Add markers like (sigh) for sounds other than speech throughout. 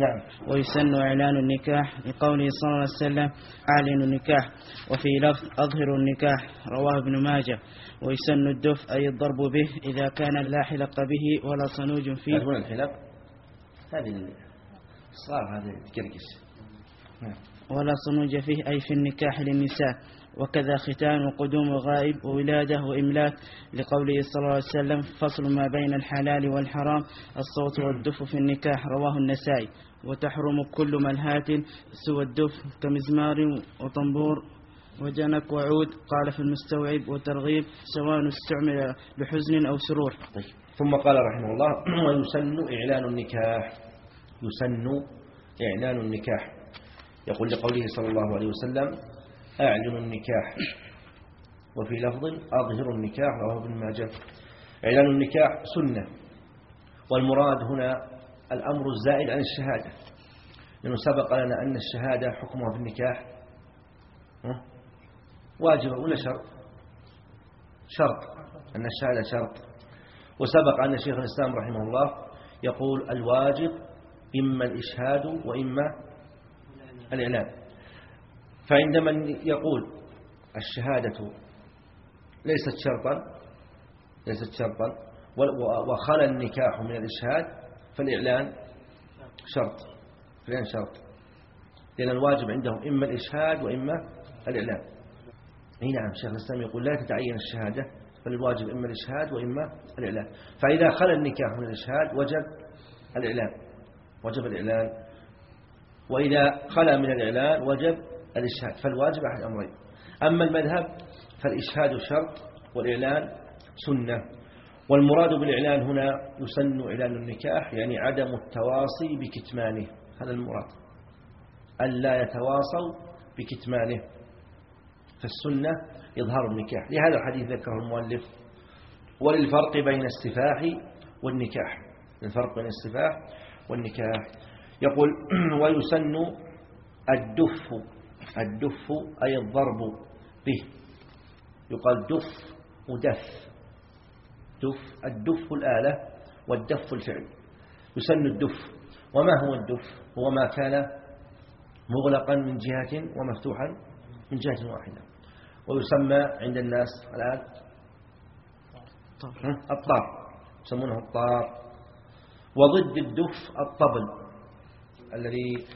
نعم. ويسن إعلان النكاح لقوله صلى الله عليه وسلم أعلن النكاح. وفي لفظ أظهر النكاح رواه ابن ماجه. ويسن الدف أي الضرب به إذا كان لا حلق به ولا صنوج فيه. تعرفون الحلق؟ هذه صار هذه تكركس. نعم. ولا صنوج فيه أي في النكاح للنساء. وكذا ختان وقدوم الغائب وولادة وإملاك لقوله صلى الله عليه وسلم فصل ما بين الحلال والحرام الصوت والدف في النكاح رواه النسائي. وتحرم كل ملهات سوى الدف كمزمار وطنبور وجنك وعود قال في المستوعب وترغيب سواء استعمل لحزن أو سرور. طيب. ثم قال رحمه الله ويسن إعلان النكاح. يسن إعلان النكاح. يقول لقوله صلى الله عليه وسلم أعلن النكاح. وفي لفظ أظهر النكاح رواه ابن ماجه. إعلان النكاح سنة. والمراد هنا الأمر الزائد عن الشهادة. لأنه سبق لنا أن الشهادة حكمها في النكاح. ها؟ واجبة ولا شرط؟ شرط. أن الشهادة شرط. وسبق أن شيخ الإسلام رحمه الله يقول الواجب إما الإشهاد وإما الإعلان. فعندما يقول الشهادة ليست شرطا ليست شرطا وخلى النكاح من الإشهاد فالإعلان شرط الإعلان شرط. لأن الواجب عندهم إما الإشهاد وإما الإعلان. أي نعم شيخ الإسلام يقول لا تتعين الشهادة فالواجب إما الإشهاد وإما الإعلان. فإذا خلى النكاح من الإشهاد وجب الإعلان وجب الإعلان. وإذا خلى من الإعلان وجب الإشهاد فالواجب أحد أمرين أما المذهب فالإشهاد شرط والإعلان سنة. والمراد بالإعلان هنا يسن إعلان النكاح يعني عدم التواصي بكتمانه. هذا المراد. أن لا يتواصوا بكتمانه. فالسنة إظهار النكاح. لهذا الحديث ذكره المؤلف. وللفرق بين السفاح والنكاح. الفرق بين السفاح والنكاح. يقول (clears throat) ويسن الدف الدف أي الضرب به. يقال دف ودف. دف الدف الآلة والدف الفعل. يسن الدف. وما هو الدف؟ هو ما كان مغلقا من جهة ومفتوحا من جهة واحدة. ويسمى عند الناس الآن الطار يسمونه الطار وضد الدف الطبل الذي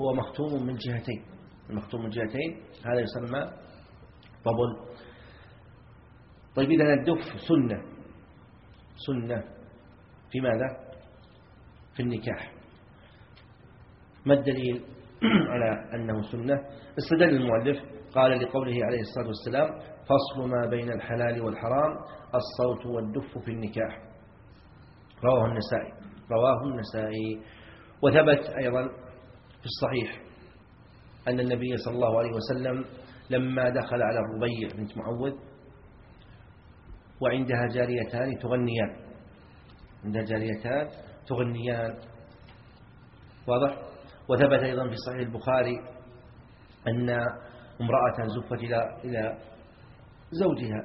هو مختوم من جهتين. المختوم من جهتين هذا يسمى طبل طيب إذا الدف سنة سنة في ماذا؟ في النكاح. ما الدليل (clears throat) على أنه سنة؟ استدل المؤلف قال لقوله عليه الصلاة والسلام فصل ما بين الحلال والحرام الصوت والدف في النكاح. رواه النسائي رواه النسائي وثبت أيضا في الصحيح. أن النبي صلى الله عليه وسلم لما دخل على الربيع بنت معوذ وعندها جاريتان تغنيان. عندها جاريتان تغنيان. واضح؟ وثبت أيضا في صحيح البخاري أن امرأة زفت إلى إلى زوجها.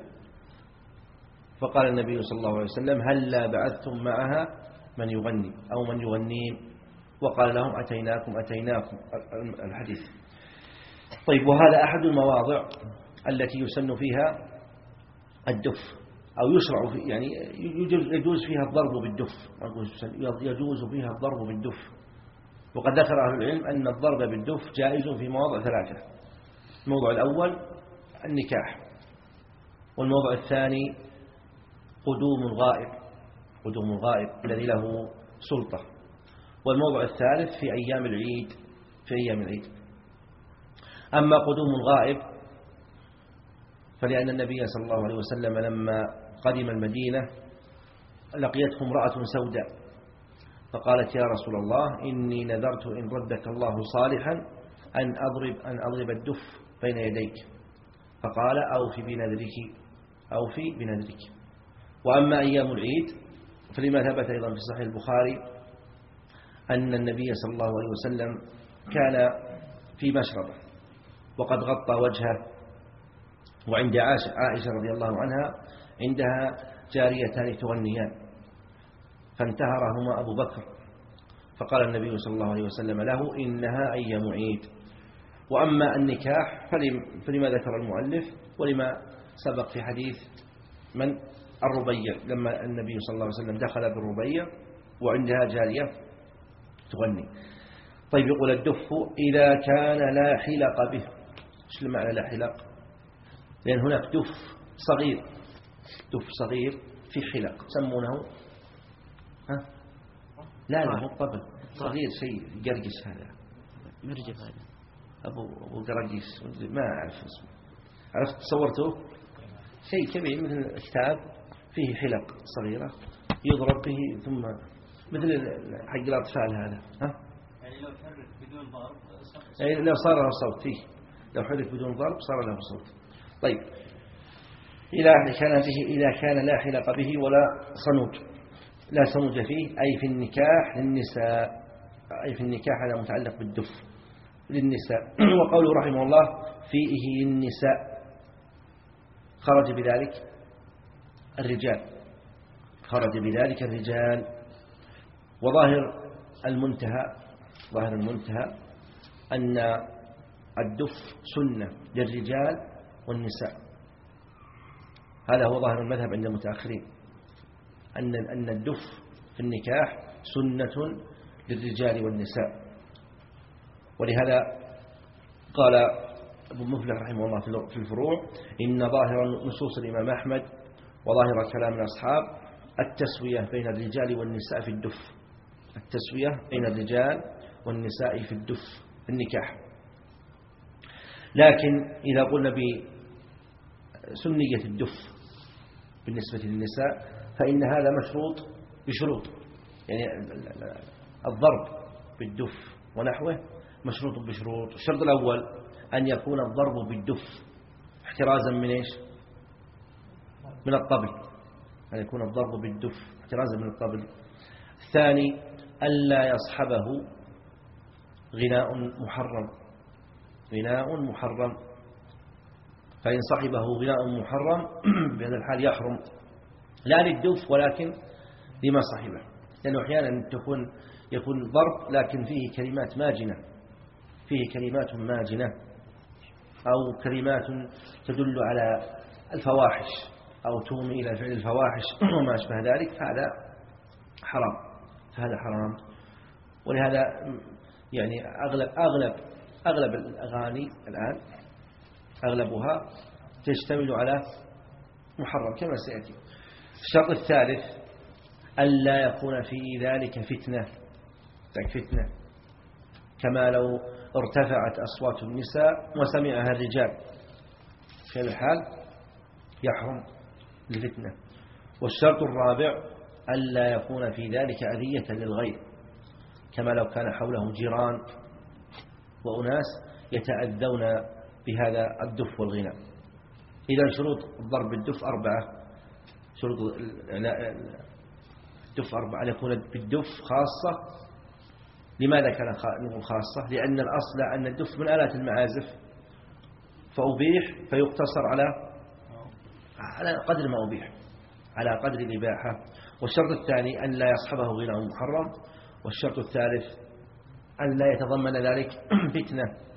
فقال النبي صلى الله عليه وسلم هل لا بعثتم معها من يغني أو من يغنين وقال لهم أتيناكم أتيناكم. الحديث. طيب وهذا أحد المواضع التي يسن فيها الدف أو يشرع في يعني يجوز فيها الضرب بالدف. يجوز فيها الضرب بالدف. وقد ذكر أهل العلم أن الضرب بالدف جائز في مواضع ثلاثة. الموضوع الأول النكاح والموضوع الثاني قدوم الغائب قدوم الغائب الذي له سلطة. والموضوع الثالث في أيام العيد في أيام العيد. أما قدوم الغائب فلأن النبي صلى الله عليه وسلم لما قدم المدينة لقيته امرأة سوداء فقالت يا رسول الله إني نذرت إن ردك الله صالحا أن أضرب, أن أضرب الدف بين يديك. فقال أوفي بنذرك أوفي بنذرك. وأما أيام العيد فلما ثبت أيضا في صحيح البخاري أن النبي صلى الله عليه وسلم كان في مشربة. وقد غطى وجهه. وعند عائشة رضي الله عنها عندها جاريتان تغنيان. فانتهرهما أبو بكر. فقال النبي صلى الله عليه وسلم له إنها أي معيد وأما النكاح فلما ذكر المؤلف ولما سبق في حديث من؟ الربيع. لما النبي صلى الله عليه وسلم دخل بالربيع وعندها جارية تغني. طيب يقول الدف إذا كان لا حلق به. إيش المعنى لا حلق لأن هناك دف صغير. دف صغير في حلق يسمونه ها؟ لا لا مو طبل صغير شيء قرقش هذا. مرجف هذا. أبو أبو قرقش ما أعرف اسمه. عرفت؟ تصورته شيء كبير مثل كتاب فيه حلق صغيرة يضرب به ثم مثل حق الأطفال هذا. ها؟ يعني لو حرك بدون ضرب يعني لو صار له صوت فيه لو حرك بدون ضرب صار له صوت. طيب. كان به إذا كان لا حلق به ولا صنوج لا صنوج فيه أي في النكاح للنساء. أي في النكاح هذا متعلق بالدف للنساء. (clears throat) وقوله رحمه الله فيه للنساء. خرج بذلك الرجال. خرج بذلك الرجال. وظاهر المنتهى ظاهر المنتهى أن الدف سنة للرجال والنساء. هذا هو ظاهر المذهب عند المتأخرين. أن أن الدف في النكاح سنة للرجال والنساء. ولهذا قال أبو مفلح رحمه الله في الفروع إن ظاهر نصوص الإمام أحمد وظاهر كلام الأصحاب التسوية بين الرجال والنساء في الدف. التسوية بين الرجال والنساء في الدف في النكاح. لكن إذا قلنا بسنية الدف بالنسبة للنساء فإن هذا مشروط بشروط. يعني الضرب بالدف ونحوه مشروط بشروط. الشرط الأول أن يكون الضرب بالدف احترازا من إيش؟ من الطبل. أن يكون الضرب بالدف احترازا من الطبل. الثاني ألا يصحبه غناء محرم. غناء محرم. فإن صحبه غناء محرم (clears throat) بهذا الحال يحرم. لا للدف ولكن لما صحبه لأنه أحيانا تكون يكون ضرب لكن فيه كلمات ماجنة. فيه كلمات ماجنة. أو كلمات تدل على الفواحش. أو تومي إلى فعل الفواحش (clears throat) وما أشبه ذلك. فهذا حرام. فهذا حرام. ولهذا يعني أغلب أغلب أغلب الأغاني الآن أغلبها تشتمل على محرم كما سيأتي. الشرط الثالث ألا يكون في ذلك فتنة. فتنة. كما لو ارتفعت أصوات النساء وسمعها الرجال. في الحال يحرم الفتنة. والشرط الرابع ألا يكون في ذلك أذية للغير. كما لو كان حوله جيران وأناس يتأذون بهذا الدف والغناء إذا شروط ضرب الدف أربعة. شروط الدف أربعة أن يكون بالدف خاصة. لماذا كان نقول خاصة؟ لأن الأصل أن الدف من آلات المعازف. فأبيح فيقتصر على على قدر ما أبيح على قدر الإباحة. والشرط الثاني أن لا يصحبه غنى محرم. والشرط الثالث أن لا يتضمن ذلك (clears throat) فتنة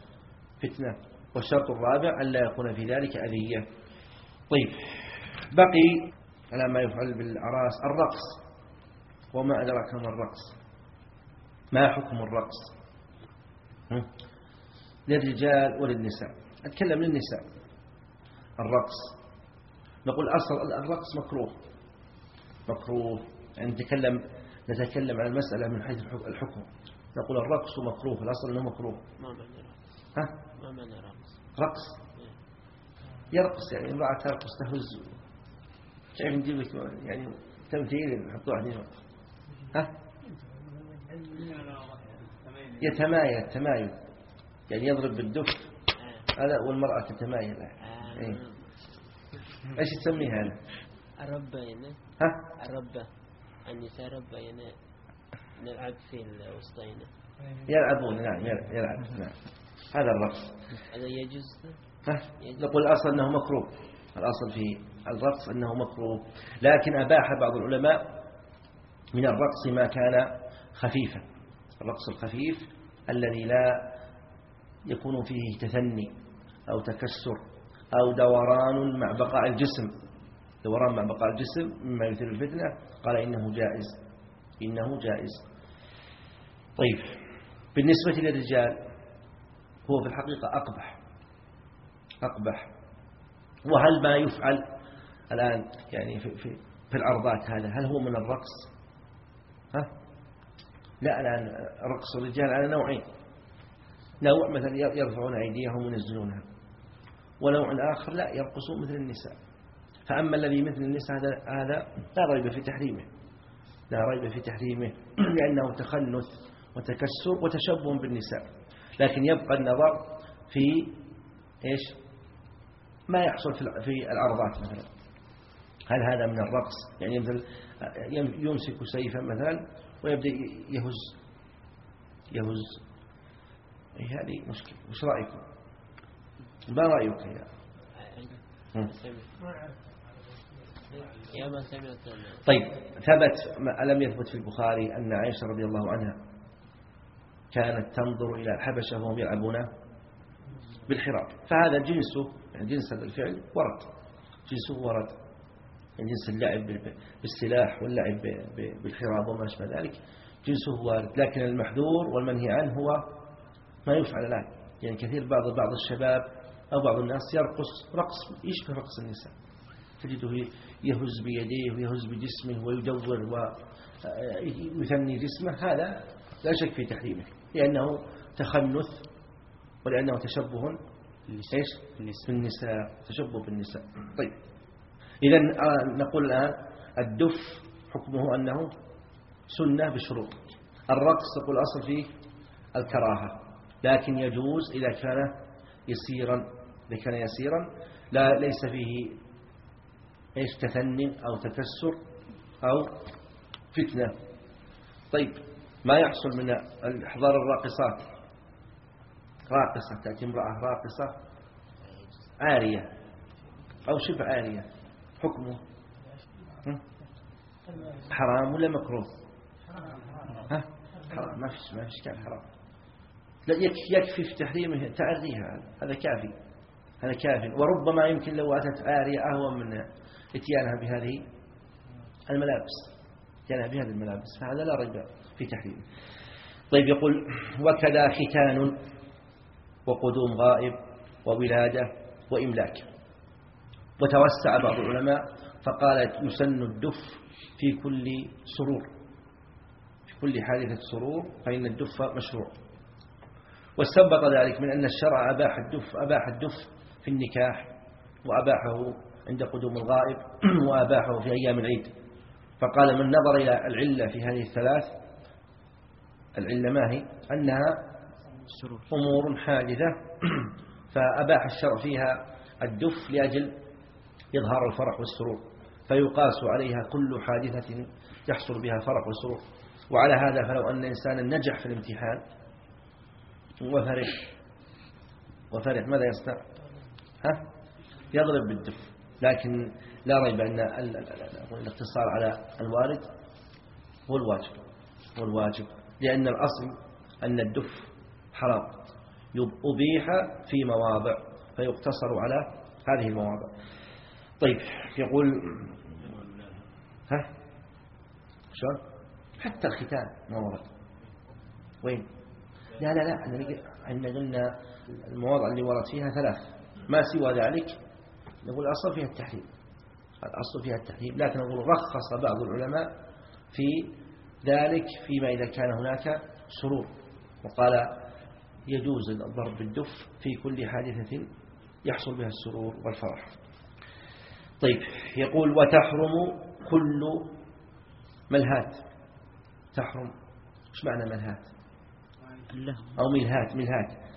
فتنة. والشرط الرابع أن لا يكون في ذلك أذية. طيب بقي على ما يفعل بالأعراس الرقص. وما أدراك ما الرقص؟ ما حكم الرقص؟ للرجال وللنساء. أتكلم للنساء. الرقص. نقول أصل الرقص مكروه. مكروه. يعني نتكلم نتكلم عن المسألة من حيث الحكم. نقول الرقص مكروه الأصل أنه مكروه. ما معنى رقص؟ ها؟ ما معنى رقص؟ رقص؟ يرقص يعني امرأة ترقص تهز. كيف نجيب لك يعني تمثيل نحط واحد ها؟ يتمايل تمايل. يعني يضرب بالدف. هذا والمرأة تتمايل. إيه. إيش تسميه هذا الربة يعني. ها؟ الربة النساء ربة يعني نلعب في الوسطين. يلعبون نعم يلعب نعم. هذا الرقص. هذا يجوز. نقول الأصل أنه مكروه. الأصل في الرقص أنه مكروه. لكن أباح بعض العلماء من الرقص ما كان خفيفا. الرقص الخفيف الذي لا يكون فيه تثني أو تكسر أو دوران مع بقاء الجسم. دوران مع بقاء الجسم مما يثير الفتنة. قال إنه جائز. إنه جائز. طيب. بالنسبة للرجال هو في الحقيقة أقبح. أقبح. وهل ما يفعل الآن يعني في, في, في العرضات هذا هل هو من الرقص؟ ها؟ لا الآن رقص الرجال على نوعين. نوع مثلا يرفعون أيديهم وينزلونها ونوع آخر لا يرقصون مثل النساء. فأما الذي مثل النساء هذا هذا لا ريب في تحريمه. لا ريب في تحريمه (clears throat) لأنه تخنث وتكسر وتشبه بالنساء. لكن يبقى النظر في إيش؟ ما يحصل في العرضات مثلا. هل هذا من الرقص؟ يعني مثل يمسك سيفا مثلا ويبدأ يهز. يهز. أي هذه مشكلة. وش رأيكم؟ ما رأيك يا طيب ثبت ألم يثبت في البخاري أن عائشة رضي الله عنها كانت تنظر إلى الحبشة وهم يلعبون بالحراب. فهذا جنسه يعني جنس الفعل ورد. جنسه ورد يعني جنس اللعب بالسلاح واللعب بالحراب وما شابه ذلك. جنسه وارد لكن المحذور والمنهي عنه هو ما يفعل الآن. يعني كثير بعض بعض الشباب أو بعض الناس يرقص رقص يشبه رقص النساء. تجده يهز بيديه ويهز بجسمه ويدور ويثني جسمه. هذا لا شك في تحريمه لأنه تخنث ولأنه تشبه بالنساء تشبه بالنساء. طيب. إذا آه، نقول الآن الدف حكمه أنه سنة بشروط. الرقص تقول أصل فيه الكراهة لكن يجوز إذا كان يسيرا إذا كان يسيرا لا ليس فيه إيش؟ تثني أو تكسر أو فتنة. طيب. ما يحصل من إحضار الراقصات. راقصة تأتي امرأة راقصة عارية أو شبه عارية. حكمه؟ حرام ولا مكروه؟ ها؟ حرام ما فيش ما فيش كان حرام. لا يكفي في تحريمه تعريها هذا. كافي هذا كافي. وربما يمكن لو أتت عارية أهون من إتيانها بهذه الملابس إتيانها بهذه الملابس. فهذا لا ريب. في تحريمه طيب يقول وكذا ختان وقدوم غائب وولادة وإملاك. وتوسع بعض العلماء فقال يسن الدف في كل سرور. في كل حادثة سرور فإن الدف مشروع. واستنبط ذلك من أن الشرع أباح الدف أباح الدف في النكاح وأباحه عند قدوم الغائب (clears throat) وأباحه في أيام العيد. فقال من نظر إلى العلة في هذه الثلاث العلة ما هي؟ أنها أمور حادثة. (clears throat) فأباح الشرع فيها الدف لأجل إظهار الفرح والسرور. فيقاس عليها كل حادثة يحصل بها فرح والسرور وعلى هذا فلو أن إنسانا نجح في الامتحان وفرح وفرح ماذا يصنع؟ ها؟ يضرب بالدف. لكن لا ريب أن الاقتصار على الوارد هو الواجب هو الواجب لأن الأصل أن الدف حرام. أبيح في مواضع فيقتصر على هذه المواضع. طيب يقول ها؟ شلون؟ حتى الختان ما ورد. وين؟ لا لا لا إحنا قلنا المواضع اللي ورد فيها ثلاث. ما سوى ذلك؟ نقول الأصل فيها التحريم. الأصل فيها التحريم. لكن نقول رخص بعض العلماء في ذلك فيما إذا كان هناك سرور. وقال يجوز الضرب بالدف في كل حادثة يحصل بها السرور والفرح. طيب يقول وتحرم كل ملهات. تحرم إيش معنى ملهات؟ أو ملهات ملهات.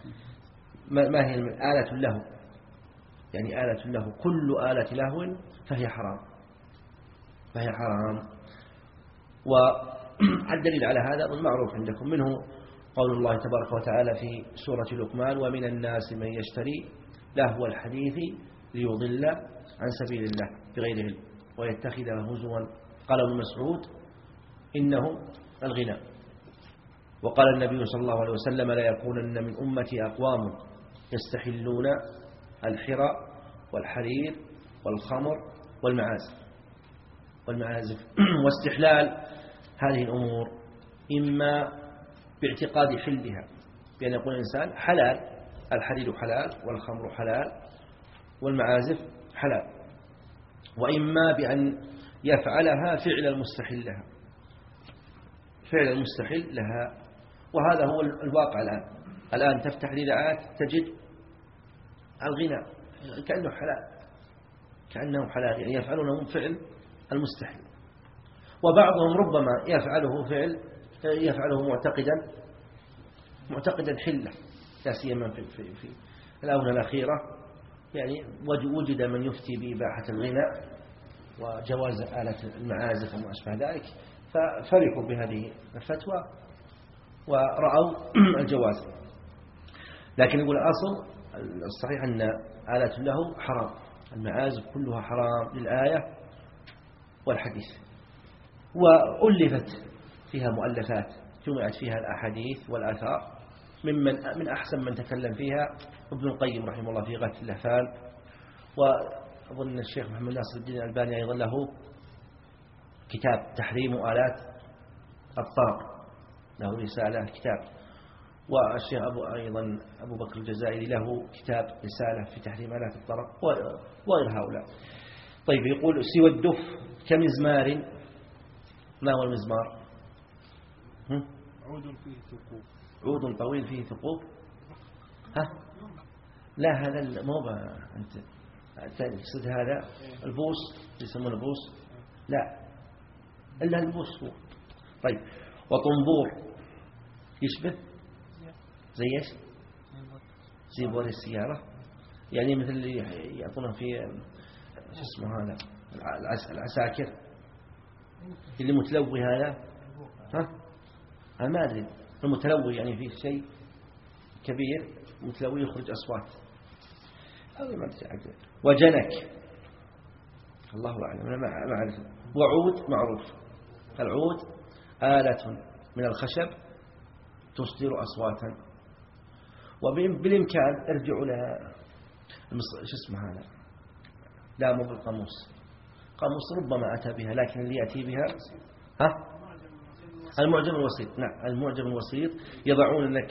ما هي آلة له يعني آلة له كل آلة لهو فهي حرام. فهي حرام. (clears throat) والدليل على هذا؟ المعروف عندكم. منه قول الله تبارك وتعالى في سورة لقمان ومن الناس من يشتري لهو الحديث ليضل عن سبيل الله بغير علم ويتخذ هزوا. قال ابن مسعود إنه الغنى. وقال النبي صلى الله عليه وسلم لا يكونن من أمتي أقوام يستحلون الحرى والحرير والخمر والمعازف والمعازف. (clears throat) واستحلال هذه الأمور إما باعتقاد حلها بأن يقول الإنسان حلال الحرير حلال والخمر حلال والمعازف حلال وإما بأن يفعلها فعل المستحل لها. فعل المستحل لها. وهذا هو الواقع الآن. الآن تفتح الإذاعات تجد الغناء كأنه حلال كأنه حلال يعني يفعلونه فعل المستحيل. وبعضهم ربما يفعله فعل يفعله معتقدا معتقدا حلة لا سيما في, في, في الآونة الأخيرة. يعني وجد من يفتي بإباحة الغناء وجواز آلة المعازف وما أشبه ذلك ففرحوا بهذه الفتوى ورأوا (clears throat) الجواز. لكن يقول الأصل الصحيح أن آلة له حرام المعازف كلها حرام للآية والحديث. وألفت فيها مؤلفات جمعت فيها الأحاديث والآثار ممن من أحسن من تكلم فيها ابن القيم رحمه الله في غث اللهفان وأظن الشيخ محمد ناصر الدين الألباني أيضا له كتاب تحريم آلات الطرب له رسالة كتاب. والشيخ أبو أيضا أبو بكر الجزائري له كتاب رسالة في تحريم آلات الطرب وغير هؤلاء. طيب يقول سوى الدف كمزمار ما هو المزمار عود فيه ثقوب. عود طويل فيه ثقوب. ها؟ لا هذا مو أنت تقصد هذا؟ البوس يسمونه البوس. لا. إلا البوس هو. طيب. وطنبور يشبه؟ زي إيش؟ زي بور السيارة. يعني مثل اللي يعطونه في شو اسمه هذا؟ العساكر. اللي متلوي هذا؟ ها؟ أنا ما أدري. المتلوي يعني فيه شيء كبير متلوي يخرج أصوات. هذا ما أدري. وجنك. الله أعلم. أنا ما أعرف. وعود معروف. العود آلة من الخشب تصدر أصواتا. وبالإمكان ارجعوا لها. شو اسمه هذا؟ لا مو بالقاموس قاموس ربما أتى بها لكن اللي يأتي بها ها؟ المعجم الوسيط. نعم المعجم الوسيط. يضعون لك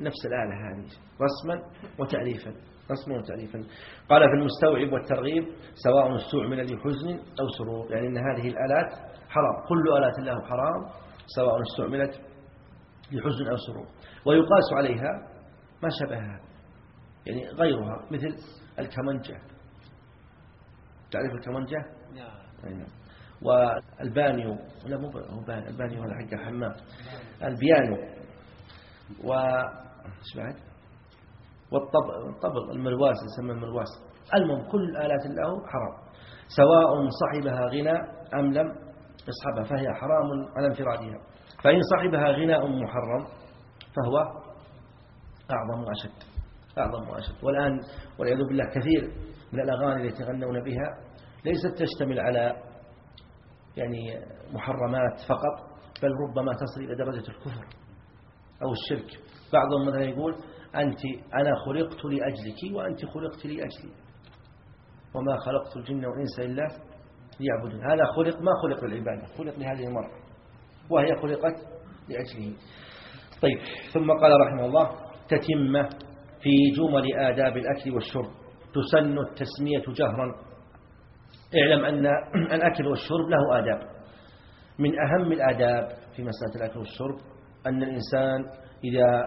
نفس الآلة هذه رسما وتعريفا رسما وتعريفا قال في المستوعب والترغيب سواء استعمل لحزن أو سرور. يعني أن هذه الآلات حرام كل آلات الله حرام سواء استعملت لحزن أو سرور. ويقاس عليها ما شبهها يعني غيرها مثل الكمنجة تعرف الكمنجة نعم. والبانيو لا مو البانيو هذا حق الحمام البيانو. و إيش بعد؟ والطبق المرواس يسمى المرواس المهم كل آلات الله حرام. سواء صحبها غنى أم لم يصحبها فهي حرام على انفرادها. فإن صحبها غناء محرم فهو أعظم وأشد. أعظم وأشد. والآن والعياذ بالله كثير من الأغاني التي يتغنون بها ليست تشتمل على يعني محرمات فقط بل ربما تصل إلى درجة الكفر أو الشرك. بعضهم مثلا يقول أنت أنا خلقت لأجلك وأنت خلقت لأجلي. وما خلقت الجن والإنس إلا ليعبدون. هذا خلق ما خلق للعبادة خلق لهذه المرة وهي خلقت لأجله. طيب ثم قال رحمه الله تتمة في جمل آداب الأكل والشرب. تسن التسمية جهرا. اعلم أن (clears throat) الأكل والشرب له آداب. من أهم الآداب في مسألة الأكل والشرب أن الإنسان إذا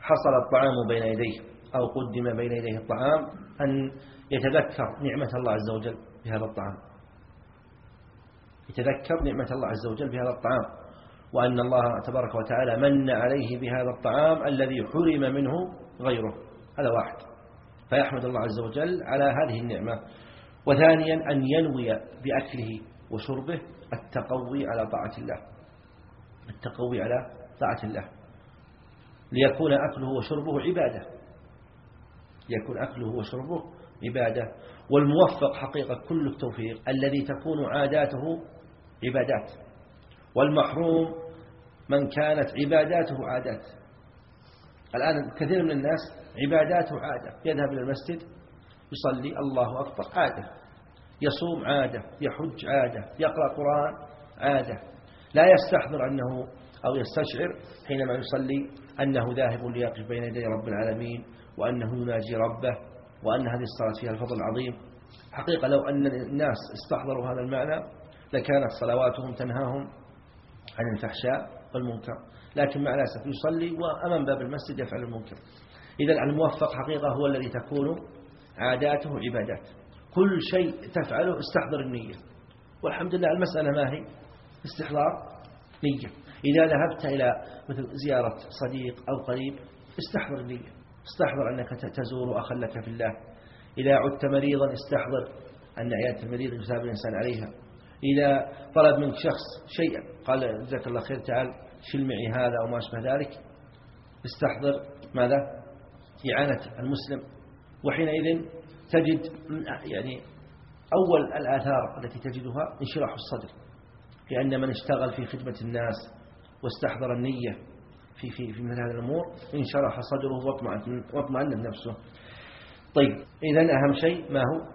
حصل الطعام بين يديه أو قدم بين يديه الطعام أن يتذكر نعمة الله عز وجل بهذا الطعام. يتذكر نعمة الله عز وجل بهذا الطعام. وأن الله تبارك وتعالى من عليه بهذا الطعام الذي حرم منه غيره. هذا واحد. فيحمد الله عز وجل على هذه النعمة. وثانيا أن ينوي بأكله وشربه التقوي على طاعة الله. التقوي على طاعة الله. ليكون أكله وشربه عبادة. يكون أكله وشربه عبادة. والموفق حقيقة كل التوفيق الذي تكون عاداته عبادات. والمحروم من كانت عباداته عادات. الآن كثير من الناس عباداته عادة. يذهب إلى المسجد يصلي الله أكبر عادة. يصوم عادة. يحج عادة. يقرأ قرآن عادة. لا يستحضر أنه أو يستشعر حينما يصلي أنه ذاهب ليقف بين يدي رب العالمين وأنه يناجي ربه وأن هذه الصلاة فيها الفضل العظيم. حقيقة لو أن الناس استحضروا هذا المعنى لكانت صلواتهم تنهاهم عن الفحشاء والمنكر. لكن مع الأسف يصلي وأمام باب المسجد يفعل المنكر. إذا الموفق حقيقة هو الذي تكون عاداته عبادات. كل شيء تفعله استحضر النية. والحمد لله المسألة ما هي؟ استحضار نية. إذا ذهبت إلى مثل زيارة صديق أو قريب استحضر النية. استحضر أنك تزور أخا لك في الله. إذا عدت مريضا استحضر أن عيادة المريض يثاب الإنسان عليها. إذا طلب منك شخص شيئا قال جزاك الله خير تعال شل معي هذا أو ما أشبه ذلك استحضر ماذا؟ إعانة المسلم وحينئذ تجد يعني أول الآثار التي تجدها انشراح الصدر لأن من اشتغل في خدمة الناس واستحضر النية في في في مثل هذه الأمور انشرح صدره واطمأن واطمأنت نفسه. طيب إذا أهم شيء ما هو؟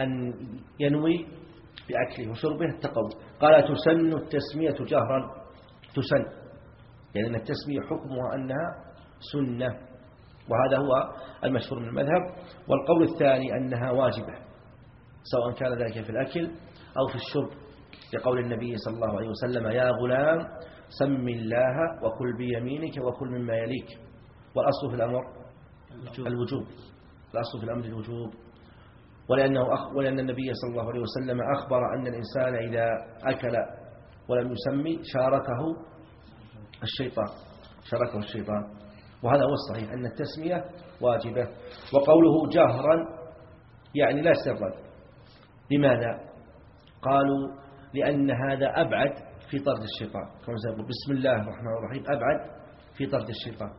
أن ينوي بأكله وشربه التقوى. قال تسن التسمية جهرا. تسن يعني أن التسمية حكمها أنها سنة. وهذا هو المشهور من المذهب. والقول الثاني أنها واجبة سواء كان ذلك في الأكل أو في الشرب. لقول النبي صلى الله عليه وسلم يا غلام سم الله وكل بيمينك وكل مما يليك. والأصل في الأمر الوجوب. الأصل في الأمر الوجوب. ولأنه أخ ولأن النبي صلى الله عليه وسلم أخبر أن الإنسان إذا أكل ولم يسمي شاركه الشيطان. شاركه الشيطان. وهذا هو الصحيح أن التسمية واجبة. وقوله جهرا يعني لا سرا. لماذا؟ قالوا لأن هذا أبعد في طرد الشيطان كما سيقول بسم الله الرحمن الرحيم أبعد في طرد الشيطان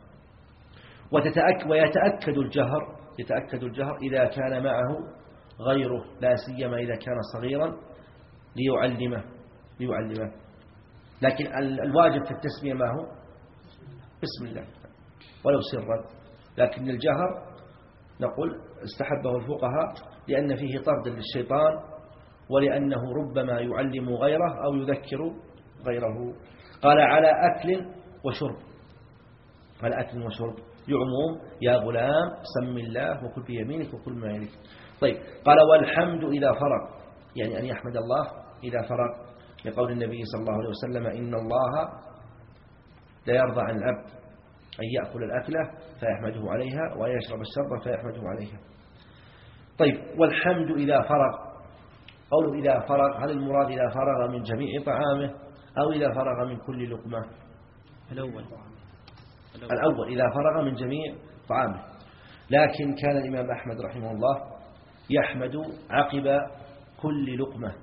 وتتأكد ويتأكد الجهر يتأكد الجهر إذا كان معه غيره لا سيما إذا كان صغيرا ليعلمه ليعلمه. لكن الواجب في التسمية ما هو؟ بسم الله. ولو سرا. لكن الجهر نقول استحبه الفقهاء لأن فيه طرد للشيطان ولأنه ربما يعلم غيره أو يذكر غيره. قال على أكل وشرب. على أكل وشرب. يعموم يا غلام سم الله وكل بيمينك وكل ما يليك طيب. قال والحمد إذا فرغ. يعني أن يحمد الله إذا فرغ. لقول النبي صلى الله عليه وسلم إن الله لا يرضى عن العبد. أن يأكل الأكلة فيحمده عليها ويشرب الشرب فيحمده عليها. طيب والحمد إذا فرغ قوله إذا فرغ هل المراد إذا فرغ من جميع طعامه أو إذا فرغ من كل لقمة؟ الأول. الأول إذا فرغ من جميع طعامه. لكن كان الإمام أحمد رحمه الله يحمد عقب كل لقمة.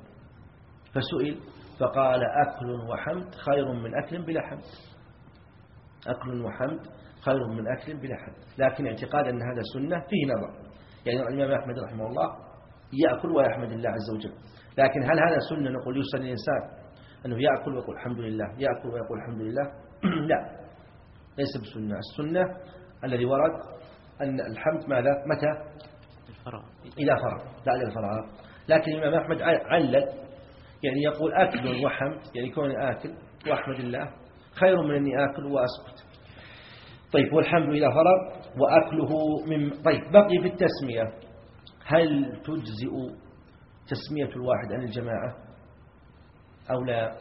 فسئل فقال أكل وحمد خير من أكل بلا حمد. أكل وحمد خير من أكل بلا حمد لكن اعتقاد أن هذا سنة فيه نظر. يعني الإمام أحمد رحمه الله يأكل ويحمد الله عز وجل. لكن هل هذا سنة نقول يسن الإنسان أنه يأكل ويقول الحمد لله يأكل ويقول الحمد لله؟ (clears throat) لا. ليس بسنة. السنة الذي ورد أن الحمد ماذا؟ متى؟ الفراغ. إذا فرغ لا للفراغ لكن الإمام أحمد علل يعني يقول أكل وحمد يعني كوني آكل وأحمد الله. خير من أني آكل وأسكت. طيب والحمد إذا فرغ وأكله من طيب بقي في التسمية. هل تجزئ تسمية الواحد عن الجماعة أو لا؟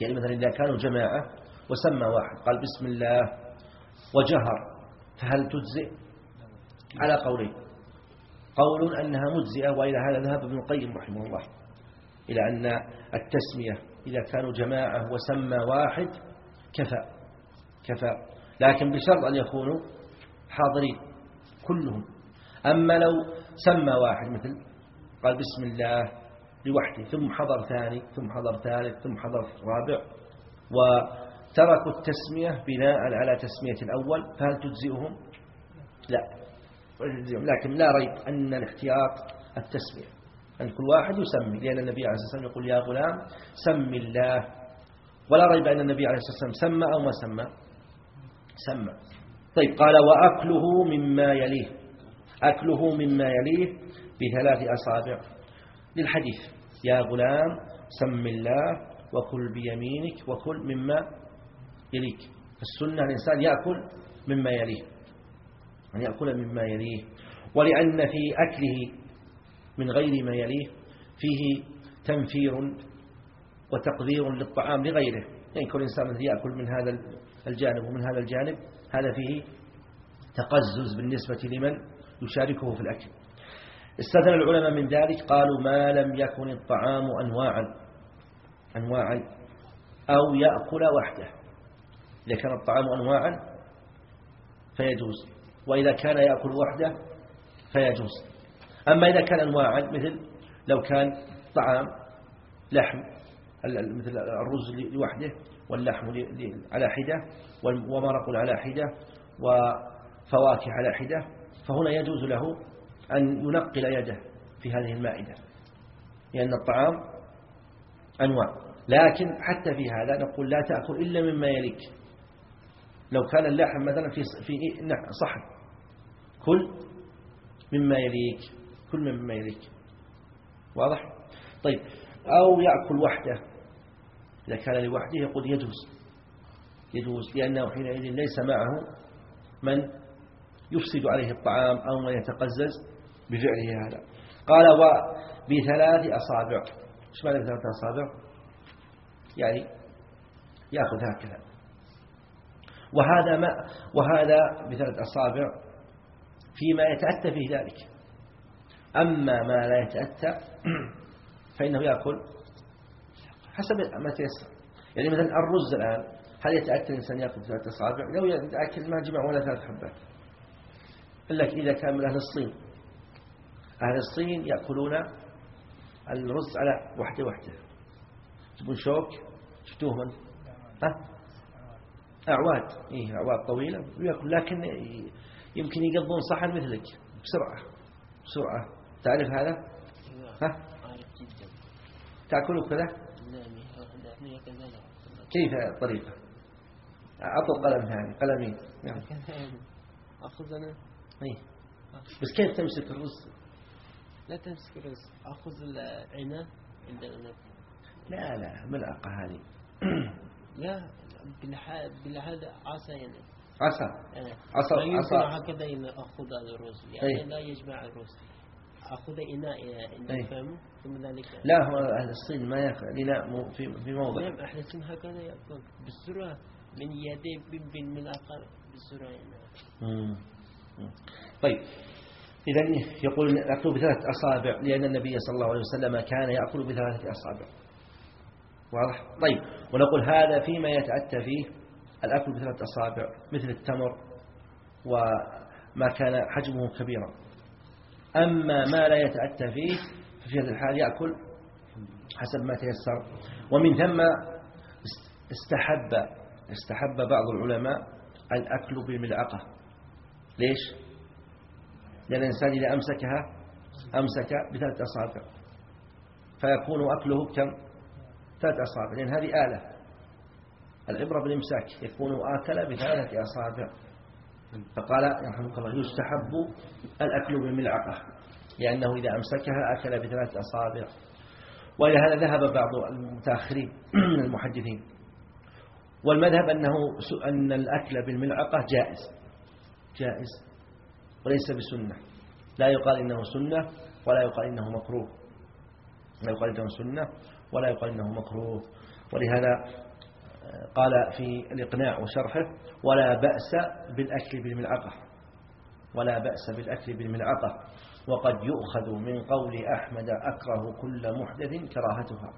يعني مثلا إذا كانوا جماعة وسمى واحد قال بسم الله وجهر فهل تجزئ؟ على قولين. قول أنها مجزئة وإلى هذا ذهب ابن القيم رحمه الله إلى أن التسمية إذا كانوا جماعة وسمى واحد كفى كفى. لكن بشرط أن يكونوا حاضرين كلهم. أما لو سمى واحد مثل قال بسم الله لوحده ثم حضر ثاني ثم حضر ثالث ثم حضر رابع وتركوا التسمية بناء على تسمية الأول فهل تجزئهم؟ لا لكن لا ريب أن الاحتياط التسمية أن كل واحد يسمي. لأن النبي عليه الصلاة والسلام يقول يا غلام سم الله ولا ريب أن النبي عليه الصلاة والسلام سمى أو ما سمى. سمى. طيب قال وأكله مما يليه. أكله مما يليه بثلاث أصابع. للحديث يا غلام سم الله وكل بيمينك وكل مما يليك. السنة الإنسان يأكل مما يليه. أن يأكل مما يليه. ولأن في أكله من غير ما يليه فيه تنفير وتقدير للطعام لغيره. يعني كل إنسان يأكل من هذا الجانب ومن هذا الجانب هذا فيه تقزز بالنسبة لمن يشاركه في الأكل. استثنى العلماء من ذلك قالوا ما لم يكن الطعام أنواعا أنواعا أو يأكل وحده. إذا كان الطعام أنواعا فيجوز وإذا كان يأكل وحده فيجوز. أما إذا كان أنواعا مثل لو كان طعام لحم مثل الرز لوحده واللحم على حدة ومرق على حدة وفواكه على حدة فهنا يجوز له أن ينقل يده في هذه المائدة لأن الطعام أنواع. لكن حتى في هذا نقول لا تأكل إلا مما يليك. لو كان اللحم مثلا في في صحن كل مما يليك كل مما يليك. واضح؟ طيب أو يأكل وحده إذا كان لوحده يقول يجوز يجوز لأنه حينئذ ليس معه من يفسد عليه الطعام أو من يتقزز بفعله هذا. قال وبثلاث أصابع. إيش معنى بثلاث أصابع؟ يعني يأخذ هكذا. وهذا ما وهذا بثلاث أصابع فيما يتأتى فيه ذلك. أما ما لا يتأتى (clears throat) فإنه يأكل حسب ما تيسر. يعني مثلا الرز الآن هل يتأتى الإنسان يأكل ثلاث أصابع لو يأكل ما جمع ولا ثلاث حبات. إلا إذا كان من أهل الصين أهل الصين يأكلون الرز على وحدة وحدة. تقول شوك؟ شفتوه من ها؟ أعواد. إيه أعواد طويلة. ويأكل. لكن يمكن يقضون صحن مثلك. بسرعة. بسرعة. تعرف هذا؟ ها؟ تأكله كذا؟ كيف الطريقة أعطوا قلم ثاني قلمين نعم. أخذ أنا؟ إيه. بس كيف تمسك الرز؟ لا تمسك الرز. أخذ العناء عندنا لا لا ملعقة هذه. (clears throat) لا بالهذا عصا يعني. عصا. آه. عصا عصا. هكذا أخذ الرز. يعني أي. لا يجمع الرز. أخذ إناء عند أي. الفم ثم ذلك. لا هو أهل الصين ما يأكل لا مو في في موضع. نعم أهل الصين هكذا يأكل بالسرعة من يدي بن من أقل بالسرعة يعني. مم. طيب. إذا يقول أكل بثلاث أصابع لأن النبي صلى الله عليه وسلم كان يأكل بثلاثة أصابع. واضح؟ طيب. ونقول هذا فيما يتأتى فيه الأكل بثلاث أصابع مثل التمر وما كان حجمه كبيرا. أما ما لا يتأتى فيه ففي هذه الحال يأكل حسب ما تيسر. ومن ثم استحب استحب بعض العلماء الأكل بالملعقة ليش؟ لأن الإنسان إذا أمسكها أمسك بثلاث أصابع. فيكون أكله بكم ثلاث أصابع. لأن هذه آلة. العبرة بالإمساك يكون آكل بثلاثة أصابع. فقال يرحمك الله يستحب الأكل بالملعقة لأنه إذا أمسكها أكل بثلاث أصابع. وإلى هذا ذهب بعض المتأخرين من (clears throat) المحدثين. والمذهب أنه أن الأكل بالملعقة جائز جائز وليس بسنة. لا يقال إنه سنة ولا يقال إنه مكروه. لا يقال إنه سنة ولا يقال إنه مكروه. ولهذا قال في الإقناع وشرحه ولا بأس بالأكل بالملعقة. ولا بأس بالأكل بالملعقة. وقد يؤخذ من قول أحمد أكره كل محدث كراهتها.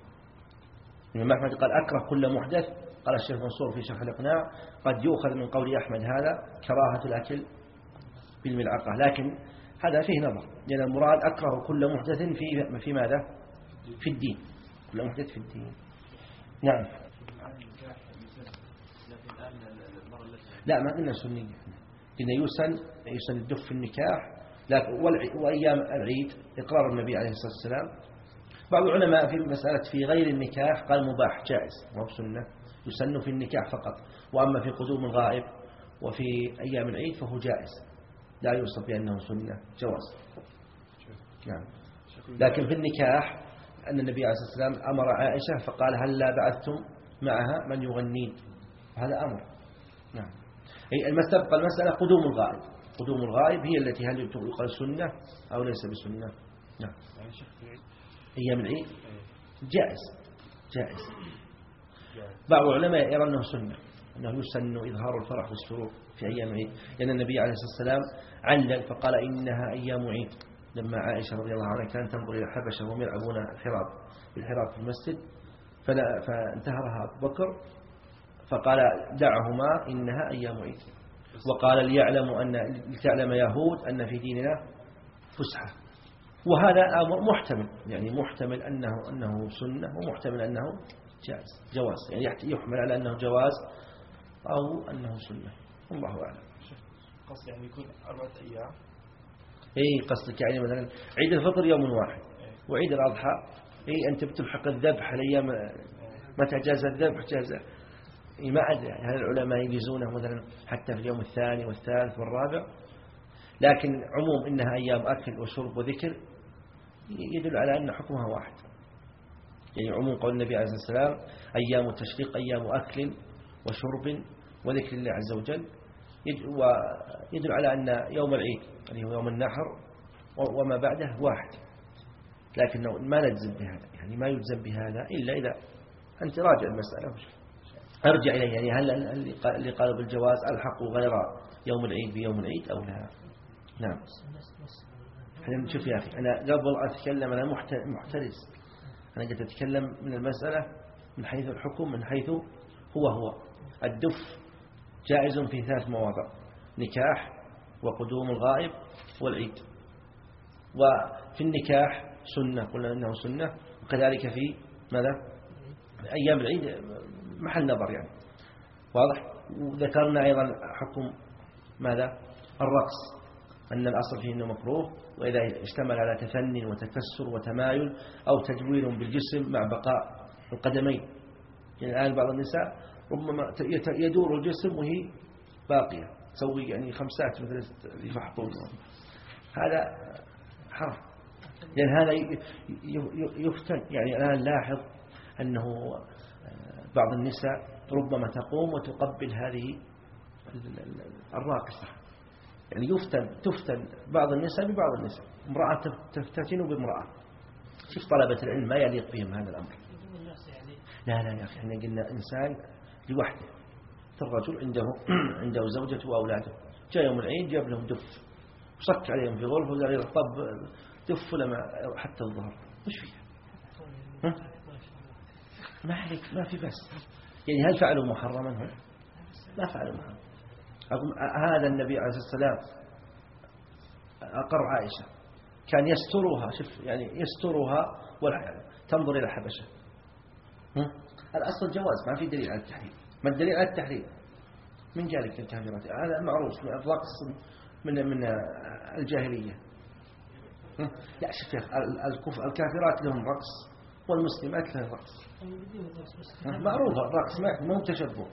الإمام أحمد قال أكره كل محدث قال الشيخ منصور في شرح الإقناع قد يؤخذ من قول أحمد هذا كراهة الأكل بالملعقة. لكن هذا فيه نظر لأن المراد أكره كل محدث في في ماذا؟ في الدين. كل محدث في الدين. نعم. لا ما قلنا سنية. قلنا يسن يسن الدف في النكاح وأيام العيد إقرار النبي عليه الصلاة والسلام. بعض العلماء في مسألة في غير النكاح قال مباح جائز مو بسنة. يسن في النكاح فقط. وأما في قدوم الغائب وفي أيام العيد فهو جائز. لا يوصف بأنه سنة. جواز. نعم. لكن في النكاح أن النبي عليه الصلاة والسلام أمر عائشة فقال هل لا بعثتم معها من يغنين؟ هذا أمر. نعم. أي المسألة تبقى المسألة قدوم الغائب. قدوم الغائب هي التي هل يقال سنة أو ليس بسنة نعم. يعني شيخ في العيد أيام العيد إيه. جائز. جائز. بعض العلماء يرى أنه سنة أنه يسن إظهار الفرح والسرور في أيام العيد لأن النبي عليه الصلاة والسلام علل فقال إنها أيام عيد. لما عائشة رضي الله عنها كانت تنظر إلى الحبشة وهم يلعبون الحراب بالحراب في المسجد فانتهرها أبو بكر فقال دعهما إنها أيام عيد. وقال ليعلموا أن لتعلم يهود أن في ديننا فسحة. وهذا أمر محتمل. يعني محتمل أنه أنه سنة ومحتمل أنه جائز. جواز. يعني يحمل على أنه جواز أو أنه سنة. والله أعلم. قصد يعني يكون أربعة أيام. إي قصدك يعني مثلا عيد الفطر يوم واحد. وعيد الأضحى إي أنت بتلحق الذبح الأيام متى جاز الذبح جاز ما أدري يعني هل العلماء يجيزونه مثلا حتى في اليوم الثاني والثالث والرابع؟ لكن عموم إنها أيام أكل وشرب وذكر يدل على أن حكمها واحد. يعني عموم قول النبي عليه الصلاة والسلام أيام التشريق أيام أكل وشرب وذكر الله عز وجل. يد- ويدل على أن يوم العيد اللي هو يوم النحر وما بعده واحد. لكنه ما نجزم بهذا يعني ما يجزم بهذا إلا إذا أنت راجع المسألة. أرجع إليه يعني هل اللي قال- اللي قالوا بالجواز ألحقوا غير يوم العيد بيوم العيد أو لا؟ نعم. إحنا شوف يا أخي أنا قبل أتكلم أنا محت- محترز أنا قلت أتكلم من المسألة من حيث الحكم من حيث هو هو. الدف جائز في ثلاث مواضع نكاح وقدوم الغائب والعيد. وفي النكاح سنة قلنا أنه سنة. وكذلك في ماذا؟ أيام العيد. محل نظر يعني. واضح؟ وذكرنا أيضا حكم ماذا؟ الرقص. أن الأصل فيه أنه مكروه وإذا اشتمل على تثني وتكسر وتمايل أو تجوير بالجسم مع بقاء القدمين. يعني الآن بعض النساء ربما يدور الجسم وهي باقية تسوي يعني خمسات مثل يفحطون هذا حرام. لأن هذا ي- ي- يفتن. يعني الآن لاحظ أنه بعض النساء ربما تقوم وتقبل هذه ال- ال- الراقصة. يعني يفتن تفتن بعض النساء ببعض النساء. امرأة تف- تفتتن بامرأة. شوف طلبة العلم ما يليق بهم هذا الأمر. لا لا يا أخي إحنا قلنا إنسان لوحده. الرجل عنده (clears throat) عنده زوجته وأولاده. جاء يوم العيد جاب لهم دف. وصك عليهم في غرفة وقال طب دف لما حتى الظهر. وش فيها؟ ما عليك ما في بس. يعني هل فعلوا محرما هم ما فعلوا محرما. هذا النبي عليه الصلاة والسلام أقر عائشة كان يسترها شوف يعني يسترها والح- تنظر إلى الحبشة؟ الأصل جواز ما في دليل على التحريم. ما الدليل على التحريم؟ من جالك الكافرات هذا معروف من الرقص من من الجاهلية؟ لا شوف يا الكافرات لهم رقص. والمسلمات لهم رقص هم؟ معروف الرقص ما مو تشبه.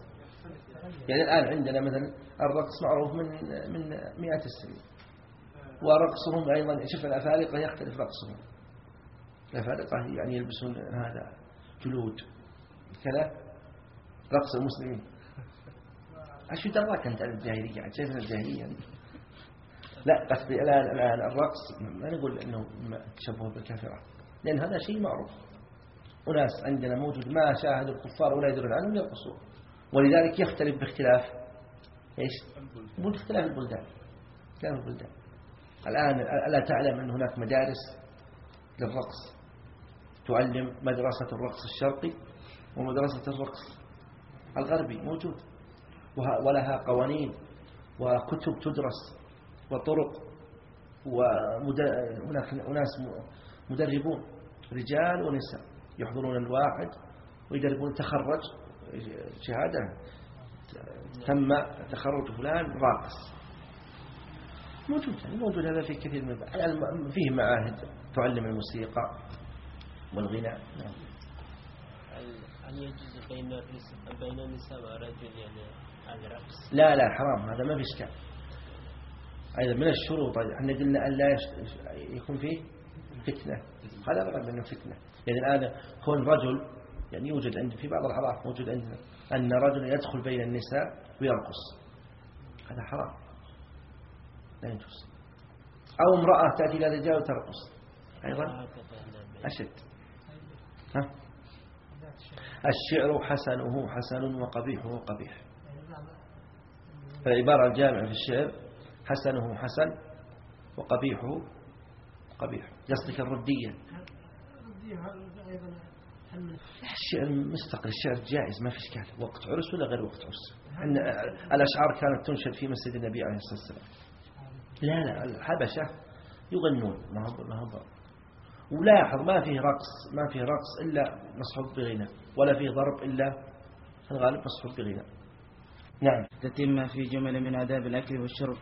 يعني الآن عندنا مثلا الرقص معروف من من مئات السنين. ورقصهم أيضا شوف الأفارقة يختلف رقصهم. الأفارقة يعني يلبسون هذا جلود. كذا رقص المسلمين. إيش دراك أنت عن شايف الجاهلية؟ أنت؟ لا قصدي الان الان الرقص ما نقول ما تشبه بالكافرات لأن هذا شيء معروف. أناس عندنا موجود ما شاهدوا الكفار ولا يدرون عنهم يرقصون ولذلك يختلف باختلاف إيش؟ باختلاف البلدان. اختلاف البلدان. الآن ألا تعلم أن هناك مدارس للرقص؟ تعلم مدرسة الرقص الشرقي ومدرسة الرقص الغربي موجود. ولها قوانين وكتب تدرس وطرق وهناك أناس مدربون رجال ونساء. يحضرون الواحد ويدربون تخرج شهادة تم تخرج فلان راقص. موجود يعني موجود هذا في كثير من فيه معاهد تعلم الموسيقى والغناء. نعم. هل يجوز بين بين النساء ورجل يعني الرقص؟ لا لا حرام. هذا ما في إشكال. أيضا من الشروط. إحنا قلنا أن لا يكون فيه فتنة. هذا غير منه فتنة. يعني الآن كون رجل يعني يوجد عند في بعض الحالات موجود عندنا أن رجل يدخل بين النساء ويرقص. هذا حرام. لا يجوز. أو امرأة تأتي إلى رجال وترقص. أيضا. أشد. ها؟ الشعر حسنه حسن وقبيحه قبيح. فالعبارة الجامعة في الشعر حسنه حسن وقبيحه قبيح. قصدك الردية الشعر مستقل الشعر جائز ما في اشكال وقت عرس ولا غير وقت عرس؟ أن الأشعار كانت تنشد في مسجد النبي عليه الصلاة والسلام. لا لا الحبشة يغنون ما هو ما هو ولاحظ ما فيه رقص ما فيه رقص إلا مصحوب بغنى ولا فيه ضرب إلا في الغالب مصحوب بغنى. نعم. تتم في جمل من آداب الأكل والشرب.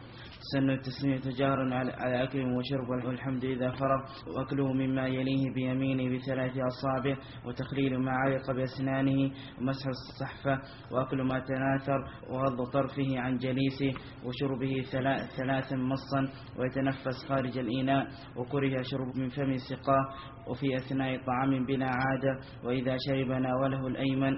سن التسمية جهرا على أكل وشرب والحمد إذا فرغ وأكله مما يليه بيمينه بثلاث أصابع وتخليل ما علق بأسنانه ومسح الصحفة وأكل ما تناثر وغض طرفه عن جليسه وشربه ثلا- ثلاثا مصا ويتنفس خارج الإناء وكره شرب من فم سقاه وفي أثناء طعام بلا عادة وإذا شرب ناوله الأيمن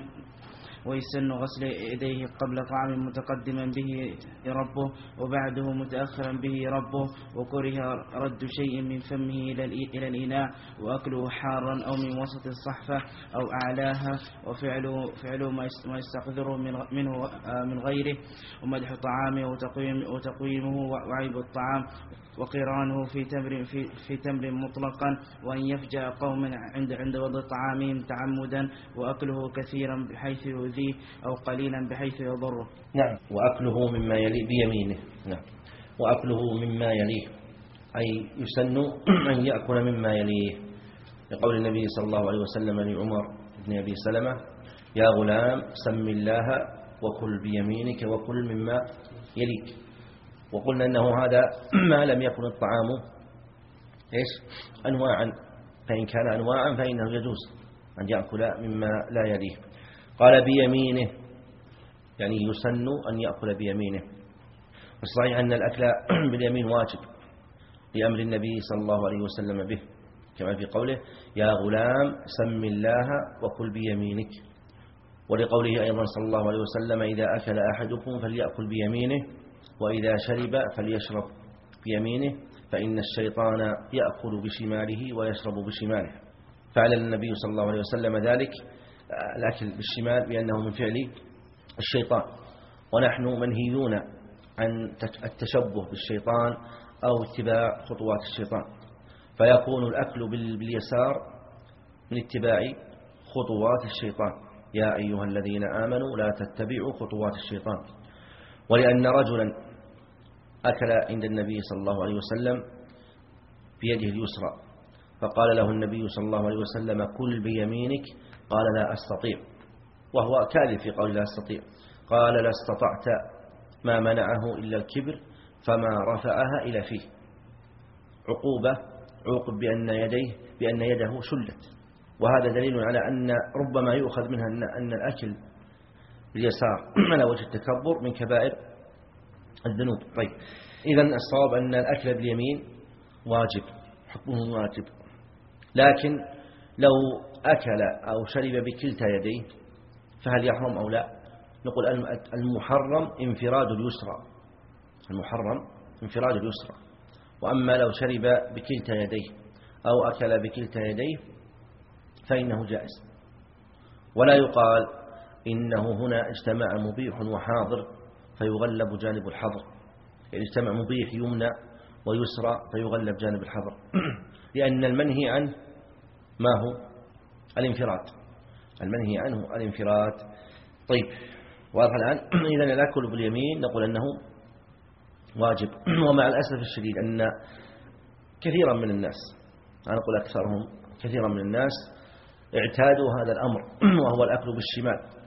ويسن غسل يديه قبل طعام متقدما به ربه وبعده متأخرا به ربه وكره رد شيء من فمه إلى الإ- إلى الإناء وأكله حارا أو من وسط الصحفة أو أعلاها وفعله فعله ما يس- ما يستقذره منه آه، من غيره ومدح طعامه وتقويم وتقويمه وعيب الطعام. وقرانه في تمر في, في تمر مطلقا وأن يفجأ قوما عند عند وضع طعامهم تعمدا وأكله كثيرا بحيث يؤذيه أو قليلا بحيث يضره. نعم. وأكله مما يليه بيمينه. نعم. وأكله مما يليه. أي يسن أن يأكل مما يليه. لقول النبي صلى الله عليه وسلم لعمر بن أبي سلمة يا غلام سم الله وكل بيمينك وكل مما يليك. وقلنا أنه هذا (clears throat) ما لم يكن الطعام إيش؟ أنواعا. فإن كان أنواعا فإنه يجوز أن يأكل مما لا يليه. قال بيمينه يعني يسن أن يأكل بيمينه. والصحيح أن الأكل (clears throat) باليمين واجب لأمر النبي صلى الله عليه وسلم به. كما في قوله يا غلام سم الله وكل بيمينك. ولقوله أيضا صلى الله عليه وسلم إذا أكل أحدكم فليأكل بيمينه. وإذا شرب فليشرب بيمينه فإن الشيطان يأكل بشماله ويشرب بشماله. فعل النبي صلى الله عليه وسلم ذلك الأكل بالشمال بأنه من فعل الشيطان. ونحن منهيون عن التشبه بالشيطان أو اتباع خطوات الشيطان. فيكون الأكل بال- باليسار من اتباع خطوات الشيطان. يا أيها الذين آمنوا لا تتبعوا خطوات الشيطان. ولأن رجلا أكل عند النبي صلى الله عليه وسلم بيده اليسرى. فقال له النبي صلى الله عليه وسلم كل بيمينك. قال لا أستطيع. وهو كاذب في قول لا أستطيع. قال لا استطعت ما منعه إلا الكبر فما رفعها إلى فيه. عقوبة عوقب بأن يديه بأن يده شلت. وهذا دليل على أن ربما يؤخذ منها أن الأكل باليسار (clears throat) على وجه التكبر من كبائر الذنوب. طيب. إذا الصواب أن الأكل باليمين واجب حكمه واجب. لكن لو أكل أو شرب بكلتا يديه فهل يحرم أو لا؟ نقول الم- المحرم انفراد اليسرى. المحرم انفراد اليسرى. وأما لو شرب بكلتا يديه أو أكل بكلتا يديه فإنه جائز. ولا يقال إنه هنا اجتمع مبيح وحاضر فيغلب جانب الحظر. يعني اجتمع مبيح يمنى ويسرى فيغلب جانب الحظر. (clears throat) لأن المنهي عنه ما هو؟ الانفراد. المنهي عنه الانفراد. طيب واضح الآن؟ (clears throat) إذا الأكل باليمين نقول أنه واجب. (clears throat) ومع الأسف الشديد أن كثيرا من الناس أنا أقول أكثرهم كثيرا من الناس اعتادوا هذا الأمر وهو الأكل بالشمال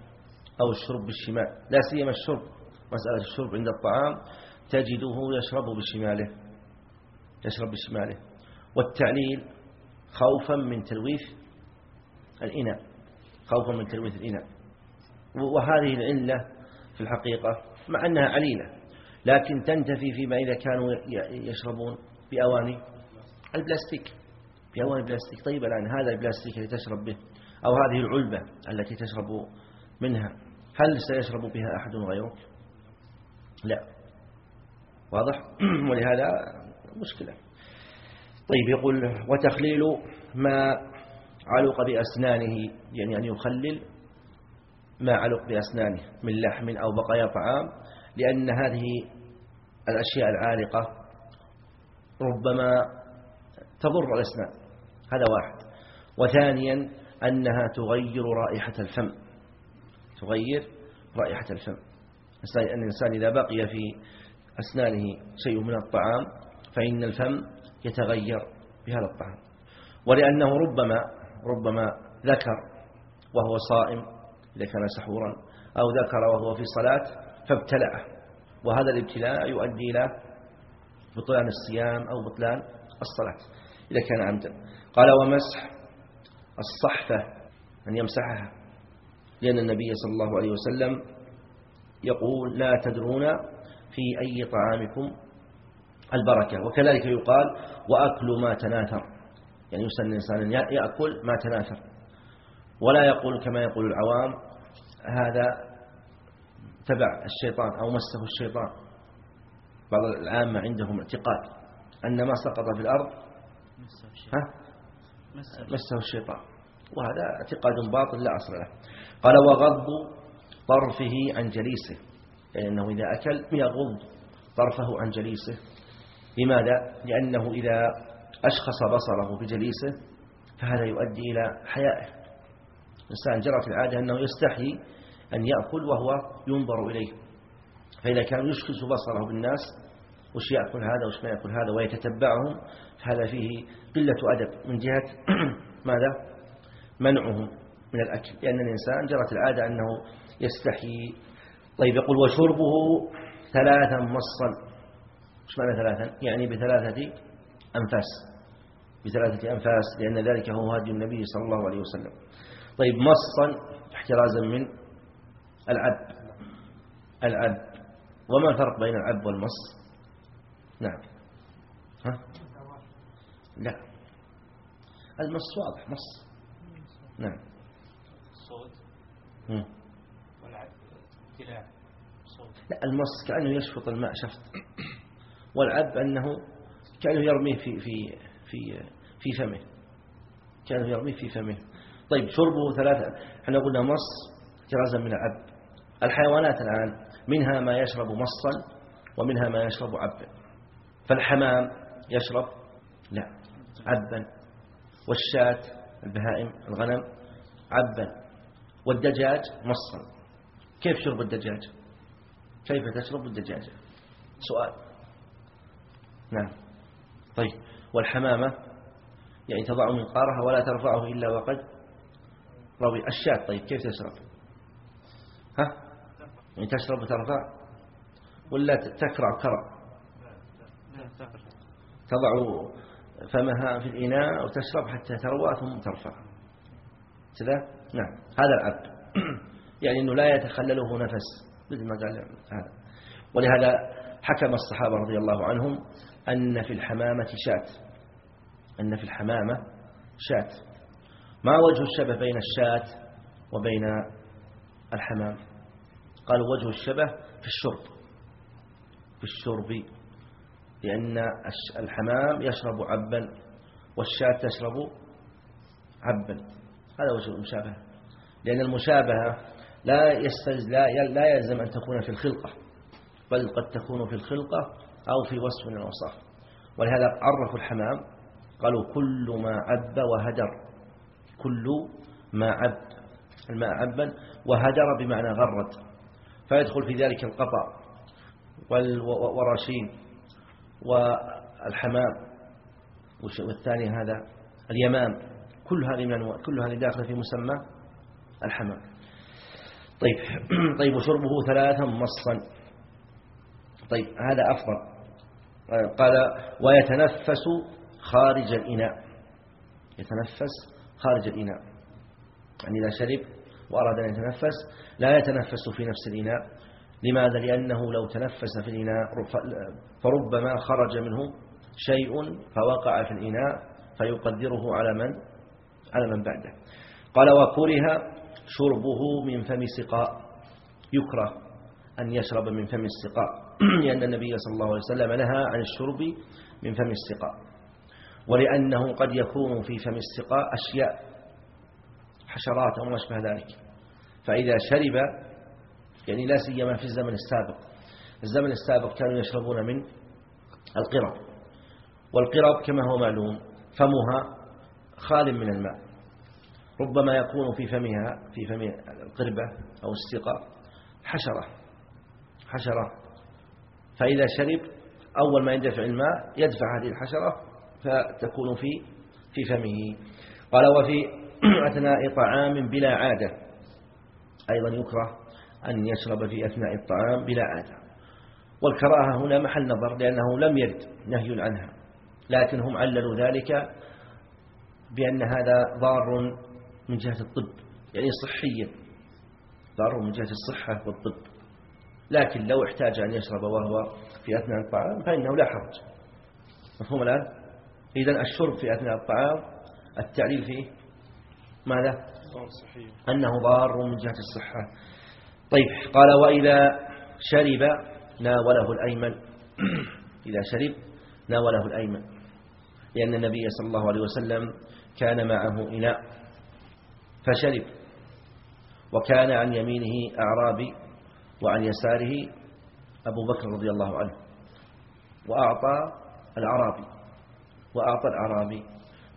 أو الشرب بالشمال. لا سيما الشرب. مسألة الشرب عند الطعام تجده يشرب بشماله يشرب بشماله. والتعليل خوفا من تلويث الإناء خوفا من تلويث الإناء. وهذه العلة في الحقيقة مع أنها عليلة لكن تنتفي فيما إذا كانوا يشربون بأواني البلاستيك بأواني البلاستيك. طيب الآن هذا البلاستيك الذي تشرب به أو هذه العلبة التي تشرب منها هل سيشرب بها أحد غيرك؟ لا. واضح؟ (clears throat) ولهذا مشكلة. طيب يقول وتخليل ما علق بأسنانه. يعني أن يخلل ما علق بأسنانه من لحم أو بقايا طعام لأن هذه الأشياء العالقة ربما تضر الأسنان. هذا واحد. وثانيا أنها تغير رائحة الفم. تغير رائحة الفم. الإنسان إذا بقي في أسنانه شيء من الطعام فإن الفم يتغير بهذا الطعام. ولأنه ربما ربما ذكر وهو صائم إذا كان سحورا أو ذكر وهو في صلاة فابتلعه وهذا الابتلاء يؤدي إلى بطلان الصيام أو بطلان الصلاة إذا كان عمدا. قال ومسح الصحفة أن يمسحها لأن النبي صلى الله عليه وسلم يقول لا تدرون في أي طعامكم البركة. وكذلك يقال وأكل ما تناثر. يعني يسن الإنسان يأكل ما تناثر. ولا يقول كما يقول العوام هذا تبع الشيطان أو مسه الشيطان. بعض العامة عندهم اعتقاد أن ما سقط في الأرض ها؟ مسه الشيطان. وهذا اعتقاد باطل لا أصل له. قال وغض طرفه عن جليسه يعني أنه إذا أكل يغض طرفه عن جليسه. لماذا؟ لأنه إذا أشخص بصره بجليسه فهذا يؤدي إلى حيائه. الإنسان جرت العادة أنه يستحي أن يأكل وهو ينظر إليه. فإذا كان يشخص بصره بالناس وش يأكل هذا وش ما يأكل هذا ويتتبعهم هذا فيه قلة أدب من جهة (clears throat) ماذا؟ منعهم من الأكل. لأن الإنسان جرت العادة أنه يستحي. طيب يقول وشربه ثلاثا مصا إيش معنى ثلاثا؟ يعني بثلاثة أنفاس. بثلاثة أنفاس لأن ذلك هو هدي النبي صلى الله عليه وسلم. طيب مصا احترازا من العب العب وما الفرق بين العب والمص؟ نعم. ها؟ لا. المص واضح مص. نعم. صوت والعب ابتلاع صوت لا المص كأنه يشفط الماء شفط. والعب أنه كأنه يرميه في في في في فمه. كأنه يرميه في فمه. طيب شربه ثلاثة. إحنا قلنا مص احترازا من العب الحيوانات الآن منها ما يشرب مصا ومنها ما يشرب عبا فالحمام يشرب لا عبا والشاة البهائم الغنم عبا والدجاج مصا. كيف شرب الدجاج؟ كيف تشرب الدجاجة؟ سؤال. نعم. طيب. والحمامة يعني تضع منقارها ولا ترفعه إلا وقد روي. الشاة طيب كيف تشرب؟ ها؟ يعني تشرب وترفع؟ ولا تكرع كرع؟ تضع فمها في الإناء وتشرب حتى تروى ثم ترفع. كذا نعم. هذا العبد. يعني أنه لا يتخلله نفس. مثل ما قال هذا ولهذا حكم الصحابة رضي الله عنهم أن في الحمامة شاة. أن في الحمامة شاة. ما وجه الشبه بين الشاة وبين الحمام؟ قالوا وجه الشبه في الشرب. في الشرب. لأن الحمام يشرب عبا والشاة تشرب عبا. هذا وجه المشابهة. لأن المشابهة لا لا لا يلزم أن تكون في الخلقة بل قد تكون في الخلقة أو في وصف من الأوصاف. ولهذا عرفوا الحمام قالوا كل ما عب وهدر كل ما عب الماء عبا وهدر بمعنى غرد. فيدخل في ذلك القطع والرشين والحمام. والثاني هذا اليمام. كل هذه من كل هذه داخلة في مسمى الحمام. طيب. (clears throat) طيب وشربه ثلاثا مصا طيب هذا أفضل. قال ويتنفس خارج الإناء. يتنفس خارج الإناء. يعني إذا شرب وأراد أن يتنفس لا يتنفس في نفس الإناء. لماذا؟ لأنه لو تنفس في الإناء فربما خرج منه شيء فوقع في الإناء فيقدره على من؟ على من بعده. قال وكره شربه من فم السقاء. يكره أن يشرب من فم السقاء. (clears throat) لأن النبي صلى الله عليه وسلم نهى عن الشرب من فم السقاء. ولأنه قد يكون في فم السقاء أشياء حشرات أو ما أشبه ذلك. فإذا شرب يعني لا سيما في الزمن السابق. الزمن السابق كانوا يشربون من القرب. والقرب كما هو معلوم فمها خال من الماء. ربما يكون في فمها في فم القربة أو السقاء حشرة حشرة. فإذا شرب أول ما يندفع الماء يدفع هذه الحشرة فتكون في في فمه. قال وفي (clears throat) أثناء طعام بلا عادة. أيضا يكره أن يشرب في أثناء الطعام بلا عادة. والكراهة هنا محل نظر لأنه لم يرد نهي عنها لكن هم عللوا ذلك بأن هذا ضار من جهة الطب يعني صحيا ضار من جهة الصحة والطب. لكن لو احتاج أن يشرب وهو في أثناء الطعام فإنه لا حرج. مفهوم الآن؟ إذن الشرب في أثناء الطعام التعليل فيه ماذا؟ أنه ضار من جهة الصحة. طيب قال وإذا شرب ناوله الأيمن. (clears throat) إذا شرب ناوله الأيمن. لأن النبي صلى الله عليه وسلم كان معه إناء. فشرب. وكان عن يمينه أعرابي وعن يساره أبو بكر رضي الله عنه. وأعطى الأعرابي وأعطى الأعرابي.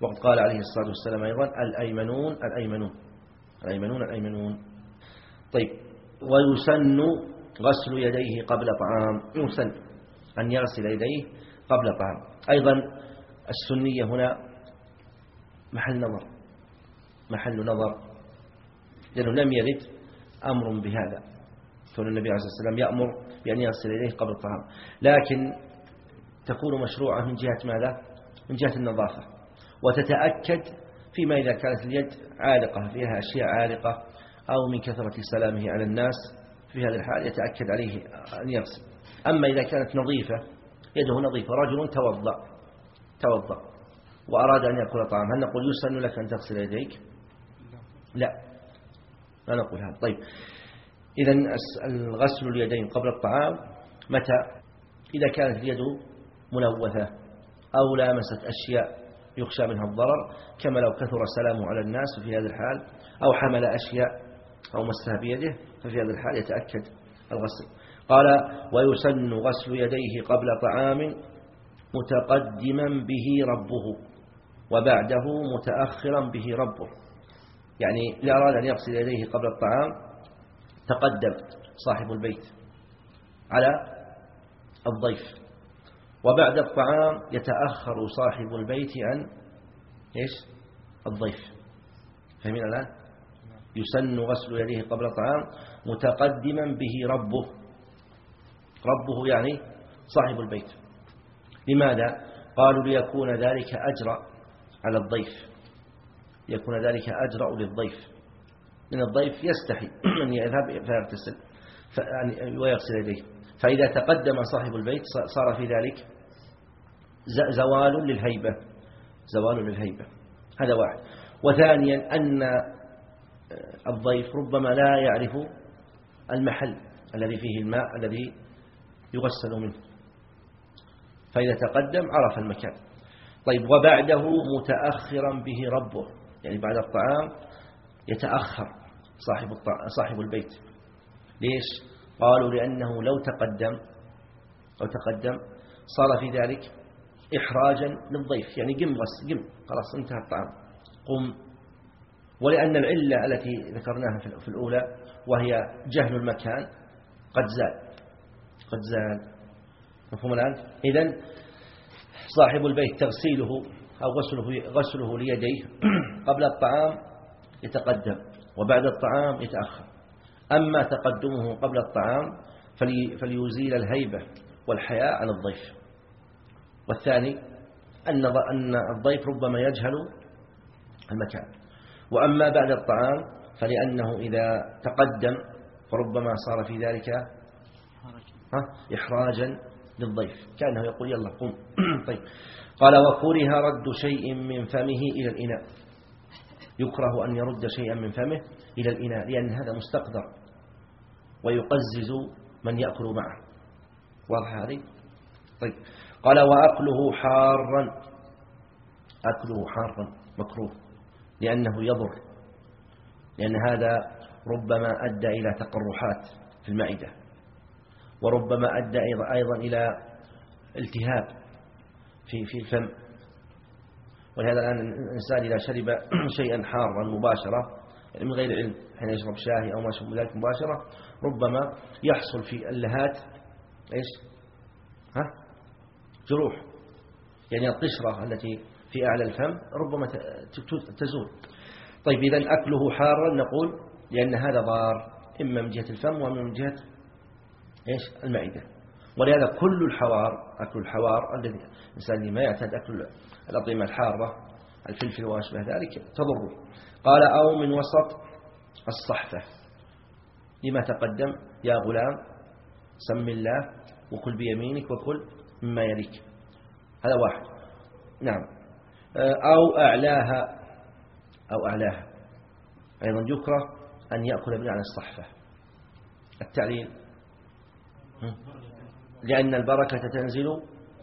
وقد قال عليه الصلاة والسلام أيضا الأيمنون الأيمنون الأيمنون الأيمنون. طيب ويسن غسل يديه قبل طعام. يسن أن يغسل يديه قبل طعام. أيضا السنية هنا محل نظر. محل نظر لأنه لم يرد أمر بهذا. كون النبي عليه الصلاة والسلام يأمر بأن يغسل يديه قبل الطعام لكن تكون مشروعة من جهة ماذا؟ من جهة النظافة. وتتأكد فيما إذا كانت اليد عالقة فيها أشياء عالقة أو من كثرة سلامه على الناس في هذا الحال يتأكد عليه أن يغسل. أما إذا كانت نظيفة يده نظيفة رجل توضأ توضأ وأراد أن يأكل طعام هل نقول يسن لك أن تغسل يديك؟ لا. لا نقول هذا. طيب. إذا الغسل اليدين قبل الطعام متى؟ إذا كانت اليد ملوثة أو لامست أشياء يخشى منها الضرر كما لو كثر سلامه على الناس في هذا الحال أو حمل أشياء أو مسها بيده ففي هذا الحال يتأكد الغسل. قال ويسن غسل يديه قبل طعام متقدما به ربه وبعده متأخرا به ربه. يعني إذا أراد أن يغسل يديه قبل الطعام تقدم صاحب البيت على الضيف. وبعد الطعام يتأخر صاحب البيت عن إيش؟ الضيف. فهمين الآن؟ يسن غسل يديه قبل الطعام متقدما به ربه. ربه يعني صاحب البيت. لماذا؟ قالوا ليكون ذلك أجرى على الضيف. يكون ذلك أجرأ للضيف. من الضيف يستحي (clears throat) أن يذهب فيغتسل ويغسل يديه. فإذا تقدم صاحب البيت صار في ذلك زوال للهيبة. زوال للهيبة. هذا واحد. وثانيا أن الضيف ربما لا يعرف المحل الذي فيه الماء الذي يغسل منه. فإذا تقدم عرف المكان. طيب وبعده متأخرا به ربه. يعني بعد الطعام يتأخر صاحب صاحب البيت. ليش؟ قالوا لأنه لو تقدم لو تقدم صار في ذلك إحراجا للضيف يعني قم غس قم خلاص انتهى الطعام. قم. ولأن العلة التي ذكرناها في الأولى وهي جهل المكان قد زال قد زال مفهوم الآن؟ إذن صاحب البيت تغسيله أو غسله, غسله ليديه (clears throat) قبل الطعام يتقدم وبعد الطعام يتأخر. أما تقدمه قبل الطعام فليزيل الهيبة والحياء عن الضيف. والثاني أن أن الضيف ربما يجهل المكان. وأما بعد الطعام فلأنه إذا تقدم فربما صار في ذلك إحراجا للضيف. كأنه يقول يلا قم. (clears throat) طيب. قال وكره رد شيء من فمه إلى الإناء. يكره أن يرد شيئا من فمه إلى الإناء لأن هذا مستقدر. ويقزز من يأكل معه. واضح هذه؟ طيب. قال وأكله حارا. أكله حارا مكروه لأنه يضر. لأن هذا ربما أدى إلى تقرحات في المعدة. وربما أدى أيضا إلى التهاب. في في الفم. ولهذا الآن الإنسان إذا شرب (clears throat) شيئا حارا مباشرة من غير علم حين يشرب شاهي أو ما شابه ذلك مباشرة ربما يحصل في اللهات إيش؟ ها؟ جروح. يعني القشرة التي في أعلى الفم ربما تزول. طيب إذا أكله حارا نقول لأن هذا ضار إما من جهة الفم وإما من جهة إيش؟ المعدة. ولهذا كل الحوار أكل الحوار الذي الإنسان اللي ما يعتاد أكل الأطعمة الحارة الفلفل وأشبه ذلك تضره. قال أو من وسط الصحفة. لما تقدم؟ يا غلام سم الله وكل بيمينك وكل مما يليك. هذا واحد. نعم. أو أعلاها أو أعلاها. أيضا يكره أن يأكل من على الصحفة. التعليل. لأن البركة تنزل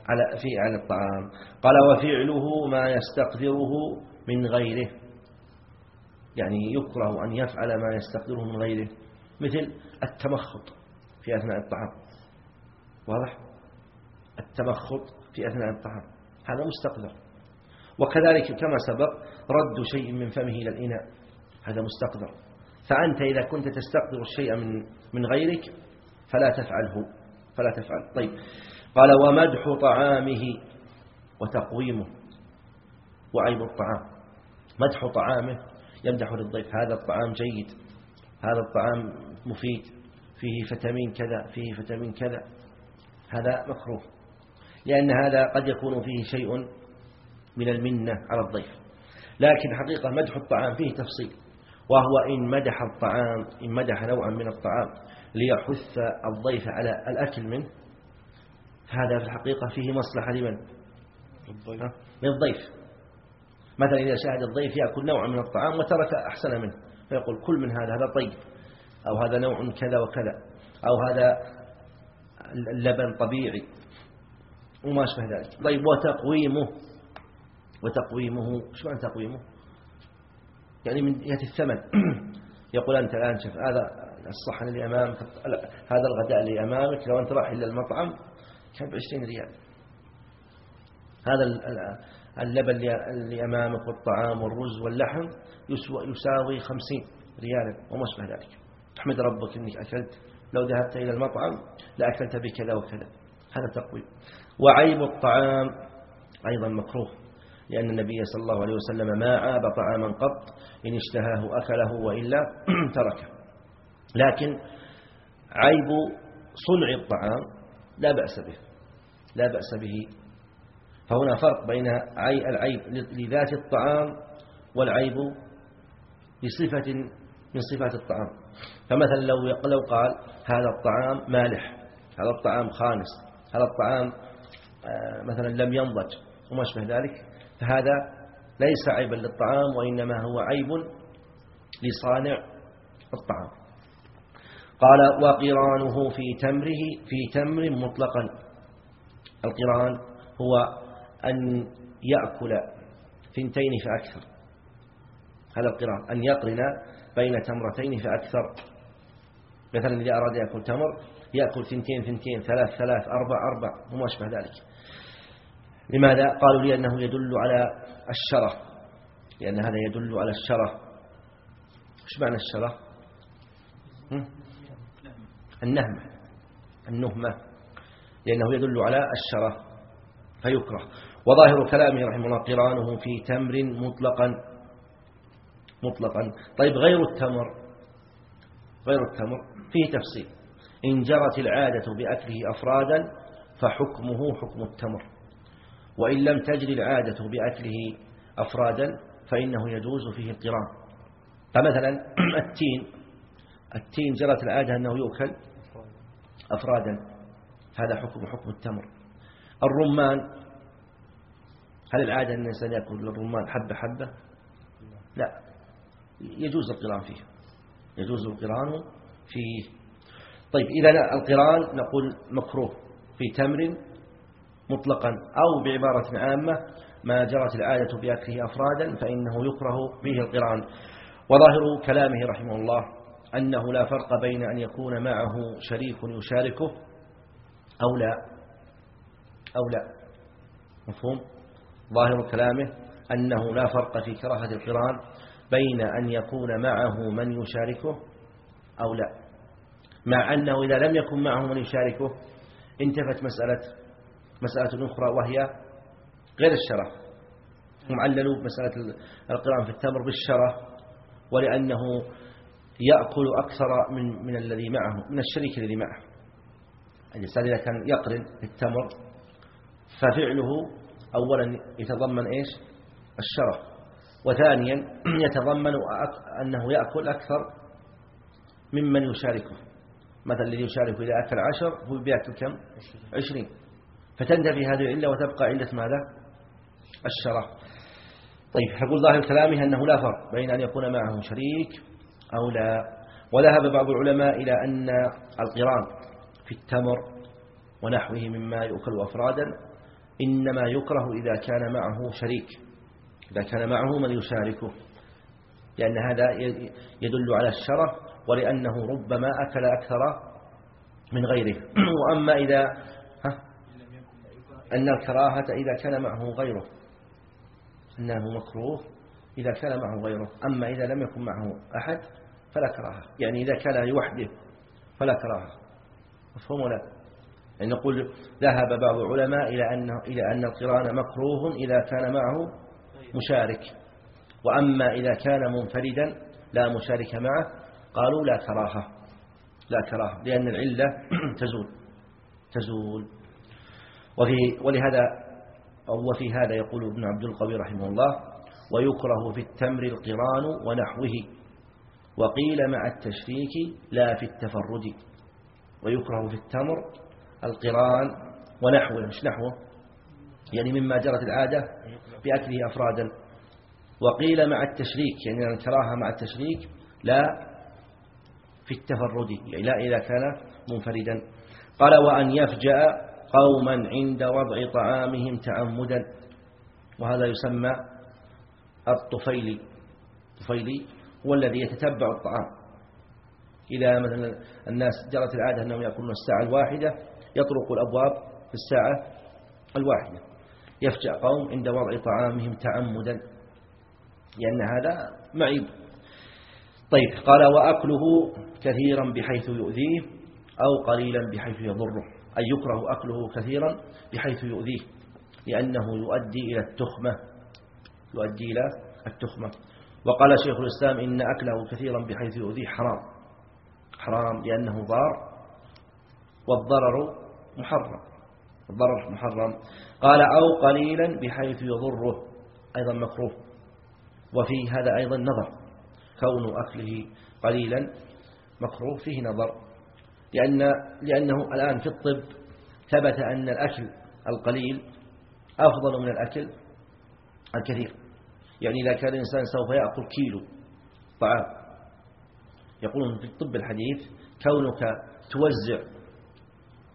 على في على الطعام. قال وفعله ما يستقدره من غيره. يعني يكره أن يفعل ما يستقدره من غيره. مثل التمخط في أثناء الطعام. واضح؟ التمخط في أثناء الطعام. هذا مستقدر. وكذلك كما سبق رد شيء من فمه إلى الإناء. هذا مستقدر. فأنت إذا كنت تستقدر الشيء من من غيرك فلا تفعله. فلا تفعل. طيب. قال ومدح طعامه وتقويمه وعيب الطعام. مدح طعامه يمدح للضيف. هذا الطعام جيد. هذا الطعام مفيد. فيه فيتامين كذا فيه فيتامين كذا. هذا مكروه. لأن هذا قد يكون فيه شيء من المنة على الضيف. لكن حقيقة مدح الطعام فيه تفصيل. وهو إن مدح الطعام إن مدح نوعا من الطعام ليحث الضيف على الأكل منه. هذا في الحقيقة فيه مصلحة لمن؟ للضيف. مثلا إذا شاهد الضيف يأكل نوعا من الطعام وترك أحسن منه فيقول كل من هذا هذا طيب أو هذا نوع كذا وكذا أو هذا اللبن طبيعي وما أشبه ذلك. طيب وتقويمه وتقويمه شو معنى تقويمه؟ يعني من جهة الثمن. (clears throat) يقول أنت الآن شوف هذا الصحن اللي أمامك هذا الغداء اللي أمامك لو أنت راح إلى المطعم كان بعشرين ريال. هذا اللبن اللي أمامك والطعام والرز واللحم يساوي خمسين ريالا وما أشبه ذلك. تحمد ربك أنك أكلت لو ذهبت إلى المطعم لأكلت بكذا وكذا. هذا تقويم. وعيب الطعام أيضا مكروه. لأن النبي صلى الله عليه وسلم ما عاب طعاما قط إن اشتهاه أكله وإلا (clears throat) تركه. لكن عيب صنع الطعام لا بأس به لا بأس به. فهنا فرق بين العيب لذات الطعام والعيب بصفة من صفات الطعام. فمثلا لو لو قال هذا الطعام مالح هذا الطعام خانس هذا الطعام آه، مثلا لم ينضج وما أشبه ذلك فهذا ليس عيبا للطعام وإنما هو عيب لصانع الطعام. قال وقرانه في تمره في تمر مطلقا. القران هو أن يأكل ثنتين فأكثر. هذا القران أن يقرن بين تمرتين فأكثر. مثلا إذا أراد يأكل تمر يأكل ثنتين ثنتين ثلاث ثلاث أربع أربع وما أشبه ذلك. لماذا؟ قالوا لأنه يدل على الشرف لأن هذا يدل على الشرف إيش معنى الشرف؟ النهمة. النهمة. لأنه يدل على الشرف فيكره. وظاهر كلامه رحمه الله قرانه في تمر مطلقا. مطلقا. طيب غير التمر. غير التمر. فيه تفصيل. إن جرت العادة بأكله أفرادا فحكمه حكم التمر. وإن لم تجري العادة بأكله أفرادا فإنه يجوز فيه القران. فمثلا (clears throat) التين التين جرت العادة أنه يؤكل أفرادا. هذا حكم حكم التمر. الرمان هل العادة أن الإنسان يأكل الرمان حبة حبة؟ لا. يجوز القران فيه. يجوز القران فيه. طيب إذا القران نقول مكروه في تمر مطلقا أو بعبارة عامة ما جرت العادة بأكله أفرادا فإنه يكره فيه القرآن. وظاهر كلامه رحمه الله أنه لا فرق بين أن يكون معه شريك يشاركه أو لا. أو لا. مفهوم؟ ظاهر كلامه أنه لا فرق في كراهة القرآن بين أن يكون معه من يشاركه أو لا. مع أنه إذا لم يكن معه من يشاركه انتفت مسألة مسألة أخرى وهي غير الشرف هم عللوا مسألة القرآن في التمر بالشرف ولأنه يأكل أكثر من من الذي معه من الشريك الذي معه. الإنسان إذا كان يقرن التمر ففعله أولا يتضمن إيش؟ الشرف وثانيا (clears throat) يتضمن أنه يأكل أكثر ممن يشاركه. مثلا الذي يشاركه إذا أكل عشر هو بيأكل كم؟ عشرين. فتنتفي هذه العلة وتبقى علة ماذا؟ الشرف. طيب يقول ظاهر كلامه أنه لا فرق بين أن يكون معه شريك أو لا. وذهب بعض العلماء إلى أن القران في التمر ونحوه مما يؤكل أفرادا إنما يكره إذا كان معه شريك. إذا كان معه من يشاركه. لأن هذا يدل على الشرف ولأنه ربما أكل أكثر من غيره. (clears throat) وأما إذا أن الكراهة إذا كان معه غيره أنه مكروه إذا كان معه غيره أما إذا لم يكن معه أحد فلا كراهة. يعني إذا كان لوحده فلا كراهة. مفهوم ولا؟ يعني نقول ذهب بعض العلماء إلى أن إلى أن القرآن مكروه إذا كان معه مشارك. وأما إذا كان منفردا لا مشارك معه قالوا لا كراهة. لا كراهة لأن العلة (clears throat) تزول. تزول. وفي ولهذا وفي هذا يقول ابن عبد القوي رحمه الله ويكره في التمر القران ونحوه وقيل مع التشريك لا في التفرد ويكره في التمر القران ونحوه. مش نحوه؟ يعني مما جرت العادة بأكله أفرادا. وقيل مع التشريك يعني الكراهة مع التشريك لا في التفرد يعني لا إذا كان منفردا. قال وأن يفجأ قوما عند وضع طعامهم تعمدا وهذا يسمى الطفيلي. الطفيلي هو الذي يتتبع الطعام. إذا مثلا الناس جرت العادة أنهم يأكلون الساعة الواحدة يطرق الأبواب في الساعة الواحدة. يفجأ قوم عند وضع طعامهم تعمدا لأن هذا معيب. طيب قال وأكله كثيرا بحيث يؤذيه أو قليلا بحيث يضره. أي يكره أكله كثيرا بحيث يؤذيه لأنه يؤدي إلى التخمة يؤدي إلى التخمة. وقال شيخ الإسلام إن أكله كثيرا بحيث يؤذيه حرام حرام لأنه ضار والضرر محرم الضرر محرم. قال أو قليلا بحيث يضره أيضا مكروه. وفي هذا أيضا نظر كون أكله قليلا مكروه فيه نظر. لأن لأنه الآن في الطب ثبت أن الأكل القليل أفضل من الأكل الكثير. يعني إذا كان الإنسان سوف يأكل كيلو طعام. يقولون في الطب الحديث كونك توزع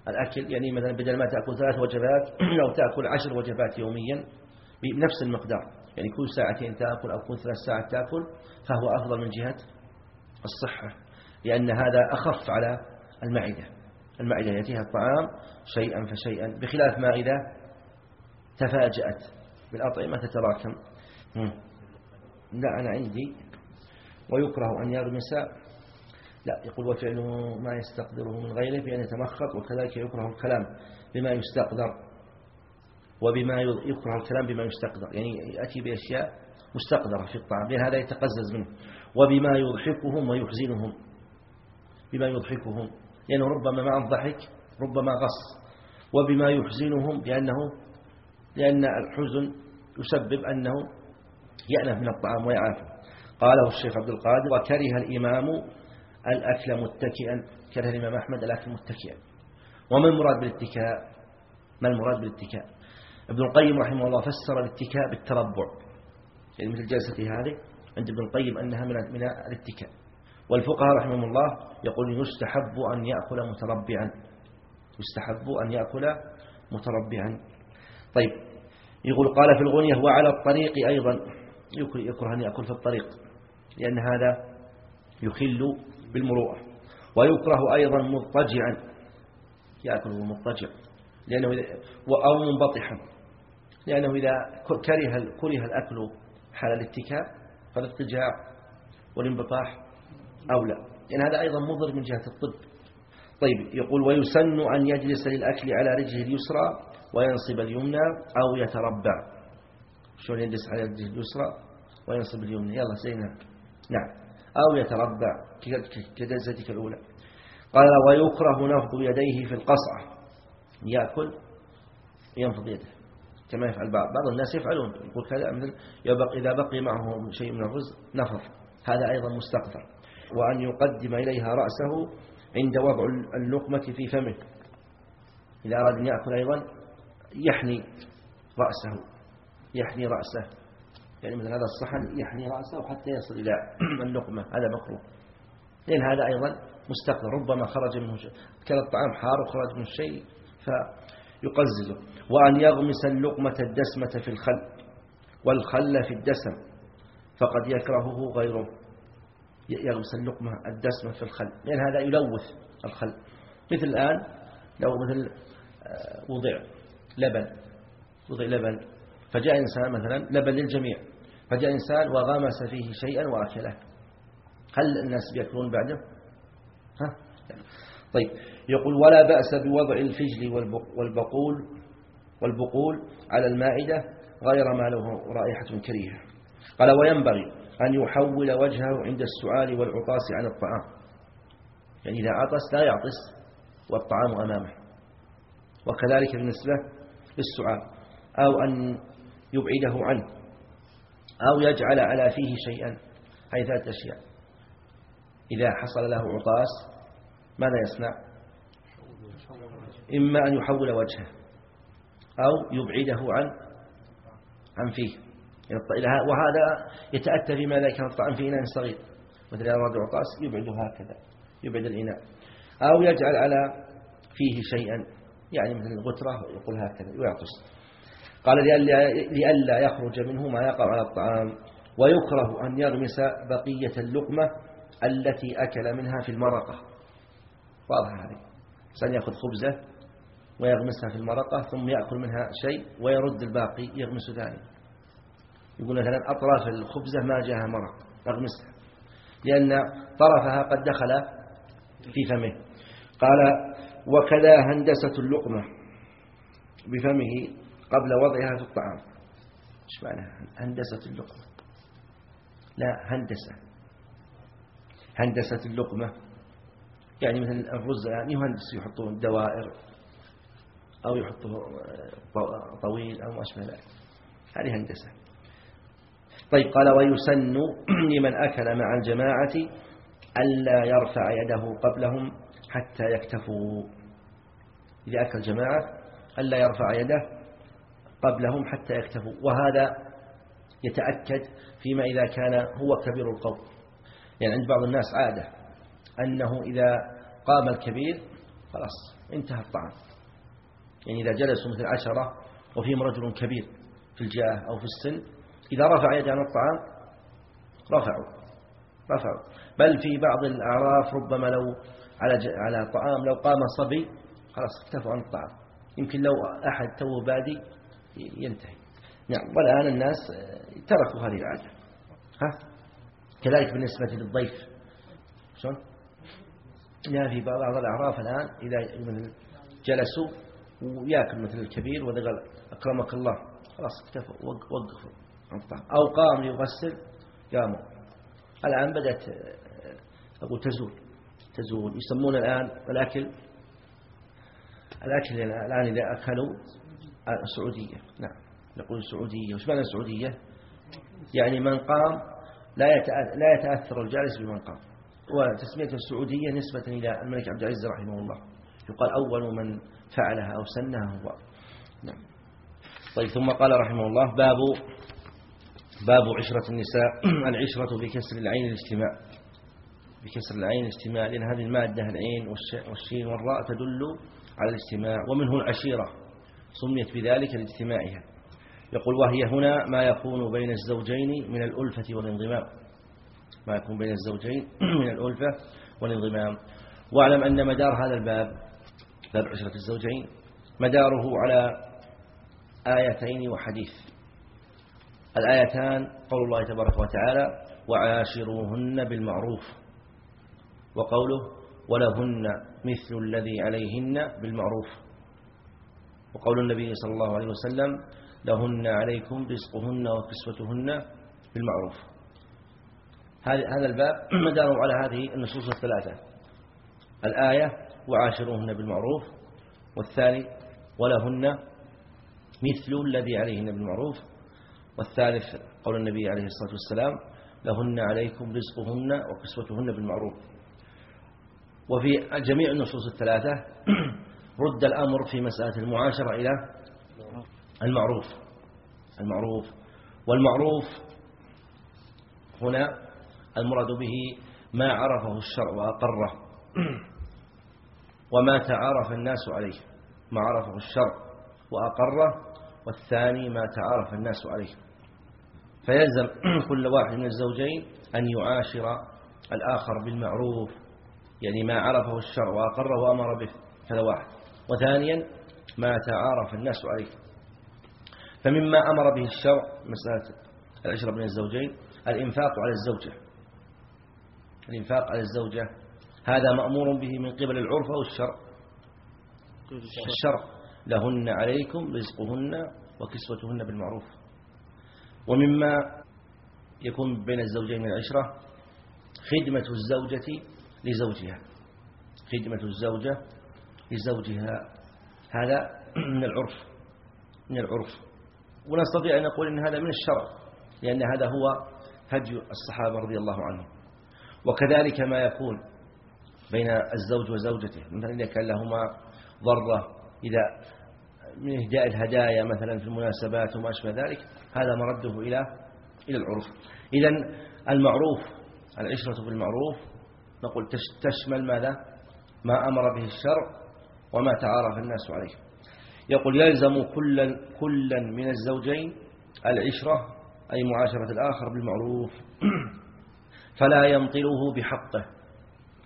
الأكل يعني مثلا بدل ما تأكل ثلاث وجبات (clears throat) أو تأكل عشر وجبات يوميا بنفس المقدار. يعني كل ساعتين تأكل أو كل ثلاث ساعات تأكل فهو أفضل من جهة الصحة لأن هذا أخف على المعدة. المعدة يأتيها الطعام شيئا فشيئا. بخلاف ما إذا تفاجأت بالأطعمة تتراكم. لا أنا عندي ويكره أن يغمس لا يقول وفعله ما يستقدره من غيره بأن يتمخط وكذلك يكره الكلام بما يستقدر وبما يكره الكلام بما يستقدر. يعني يأتي بأشياء مستقدرة في الطعام لأن هذا يتقزز منه. وبما يضحكهم ويحزنهم. بما يضحكهم. لأنه ربما مع الضحك ربما غص. وبما يحزنهم لأنه لأن الحزن يسبب أنه يألف من الطعام ويعافى. قاله الشيخ عبد القادر وكره الإمام الأكل متكئا كره الإمام أحمد الأكل متكئا. وما المراد بالاتكاء؟ ما المراد بالاتكاء؟ ابن القيم رحمه الله فسر الاتكاء بالتربع. يعني مثل جلسة هذه عند ابن القيم أنها من الاتكاء. والفقهاء رحمهم الله يقول يستحب أن يأكل متربعا. يستحب أن يأكل متربعا. طيب يقول قال في الغنية وعلى الطريق أيضا. يكره أن يأكل في الطريق لأن هذا يخل بالمروءة. ويكره أيضا مضطجعا. يأكل مضطجع لأنه أو منبطحا. لأنه إذا كره كره الأكل حال الاتكاء فالاضطجاع والانبطاح أولى لأن هذا أيضا مضر من جهة الطب. طيب يقول ويسن أن يجلس للأكل على رجله اليسرى وينصب اليمنى أو يتربع. شلون يجلس على رجله اليسرى وينصب اليمنى؟ يلا زينا نعم. أو يتربع كجلستك الأولى. قال ويكره نفض يديه في القصعة. يأكل ينفض يده كما يفعل بعض بعض الناس يفعلون. يقول كذا إذا بقي معه شيء من الرز نفض. هذا أيضا مستقذر وأن يقدم إليها رأسه عند وضع اللقمة في فمه. إذا أراد أن يأكل أيضا يحني رأسه. يحني رأسه. يعني مثل هذا الصحن يحني رأسه حتى يصل إلى (clears throat) اللقمة. هذا مكروه. لأن هذا أيضا مستقذر. ربما خرج منه شيء. كان الطعام حار وخرج منه شيء فيقززه وأن يغمس اللقمة الدسمة في الخل. والخل في الدسم. فقد يكرهه غيره. يغمس اللقمة الدسمة في الخل. لأن هذا يلوث الخل. مثل الآن لو مثل آه، وضع لبن. وضع لبن. فجاء إنسان مثلا لبن للجميع. فجاء إنسان وغمس فيه شيئا وأكله. هل الناس بيأكلون بعده؟ ها؟ طيب. يقول ولا بأس بوضع الفجل والبقول والبقول على المائدة غير ما له رائحة كريهة. قال وينبغي أن يحول وجهه عند السؤال والعطاس عن الطعام. يعني إذا عطس لا يعطس والطعام أمامه. وكذلك بالنسبة للسؤال أو أن يبعده عنه أو يجعل على فيه شيئا أي ثلاث أشياء. إذا حصل له عطاس ماذا يصنع؟ إما أن يحول وجهه أو يبعده عن عن فيه. وهذا يتأتى إذا كان الطعام في إناء صغير. مثل أراد عطاس يبعده هكذا يبعد الإناء. أو يجعل على فيه شيئا يعني مثل الغترة يقول هكذا ويعطس. قال لئلا يخرج منه ما يقع على الطعام. ويكره أن يغمس بقية اللقمة التي أكل منها في المرقة. واضح هذه سن يأخذ خبزة ويغمسها في المرقة ثم يأكل منها شيء ويرد الباقي يغمس ثاني يقول مثلا أطراف الخبزة ما جاءها مرق أغمسها لأن طرفها قد دخل في فمه. قال وكذا هندسة اللقمة بفمه قبل وضعها في الطعام. إيش معنى هندسة اللقمة؟ لا هندسة. هندسة اللقمة يعني مثل الرز الآن يهندس يحطون دوائر أو يحطه طويل أو ما أشبه ذلك. هذه هندسة. طيب قال ويسن (clears throat) لمن أكل مع الجماعة ألا يرفع يده قبلهم حتى يكتفوا. إذا أكل جماعة ألا يرفع يده قبلهم حتى يكتفوا. وهذا يتأكد فيما إذا كان هو كبير القوم. يعني عند بعض الناس عادة أنه إذا قام الكبير خلاص انتهى الطعام. يعني إذا جلسوا مثل عشرة وفيهم رجل كبير في الجاه أو في السن إذا رفع يده عن الطعام رفعوا رفعوا بل في بعض الأعراف ربما لو على على طعام لو قام صبي خلاص اكتفوا عن الطعام. يمكن لو أحد تو بادي ينتهي. نعم. والآن الناس تركوا هذه العادة. ها؟ كذلك بالنسبة للضيف. شلون؟ لا في بعض الأعراف الآن إذا جلسوا ويأكل مثل الكبير وإذا قال أكرمك الله. خلاص اكتفوا وقفوا. أو قام يغسل قاموا. الآن بدأت أقول تزول تزول. يسمون الآن الأكل الأكل الآن إذا أكلوا السعودية نعم. نقول السعودية وش معنى السعودية يعني من قام لا لا يتأثر الجالس بمن قام. وتسمية السعودية نسبة إلى الملك عبد العزيز رحمه الله. يقال أول من فعلها أو سنها هو. نعم. طيب ثم قال رحمه الله باب باب عشرة النساء (clears throat) العشرة بكسر العين الاجتماع بكسر العين الاجتماع لأن هذه المادة العين والش- والشين والراء تدل على الاجتماع ومنه العشيرة سميت بذلك لاجتماعها. يقول وهي هنا ما يكون بين الزوجين من الألفة والانضمام. ما يكون بين الزوجين (clears throat) من الألفة والانضمام. واعلم أن مدار هذا الباب باب عشرة الزوجين مداره على آيتين وحديث. الآيتان قول الله تبارك وتعالى وعاشروهن بالمعروف وقوله ولهن مثل الذي عليهن بالمعروف وقول النبي صلى الله عليه وسلم لهن عليكم رزقهن وكسوتهن بالمعروف. هذا الباب (clears throat) مداره على هذه النصوص الثلاثة. الآية وعاشروهن بالمعروف والثاني ولهن مثل الذي عليهن بالمعروف والثالث قول النبي عليه الصلاة والسلام لهن عليكم رزقهن وكسوتهن بالمعروف. وفي جميع النصوص الثلاثة (clears throat) رد الأمر في مسألة المعاشرة إلى المعروف. المعروف. والمعروف هنا المراد به ما عرفه الشرع وأقره. (clears throat) وما تعارف الناس عليه ما عرفه الشرع وأقره. والثاني ما تعارف الناس عليه. فيلزم (clears throat) كل واحد من الزوجين أن يعاشر الآخر بالمعروف يعني ما عرفه الشرع وأقره وأمر به. هذا واحد. وثانيا ما تعارف الناس عليه. فمما أمر به الشرع مسألة العشرة من الزوجين الإنفاق على الزوجة. الإنفاق على الزوجة هذا مأمور به من قبل العرف أو الشرع. الشرع. لهن عليكم رزقهن وكسوتهن بالمعروف. ومما يكون بين الزوجين من العشرة خدمة الزوجة لزوجها. خدمة الزوجة لزوجها. هذا من العرف من العرف. ونستطيع أن نقول أن هذا من الشرع لأن هذا هو هدي الصحابة رضي الله عنهم. وكذلك ما يكون بين الزوج وزوجته. مثلا إذا كان لهما ضرة إذا من إهداء الهدايا مثلا في المناسبات وما أشبه ذلك هذا مرده إلى إلى العرف. إذا المعروف العشرة بالمعروف نقول تشمل ماذا؟ ما أمر به الشرع وما تعارف الناس عليه. يقول يلزم كلا كلا من الزوجين العشرة أي معاشرة الآخر بالمعروف. (clears throat) فلا يمطله بحقه.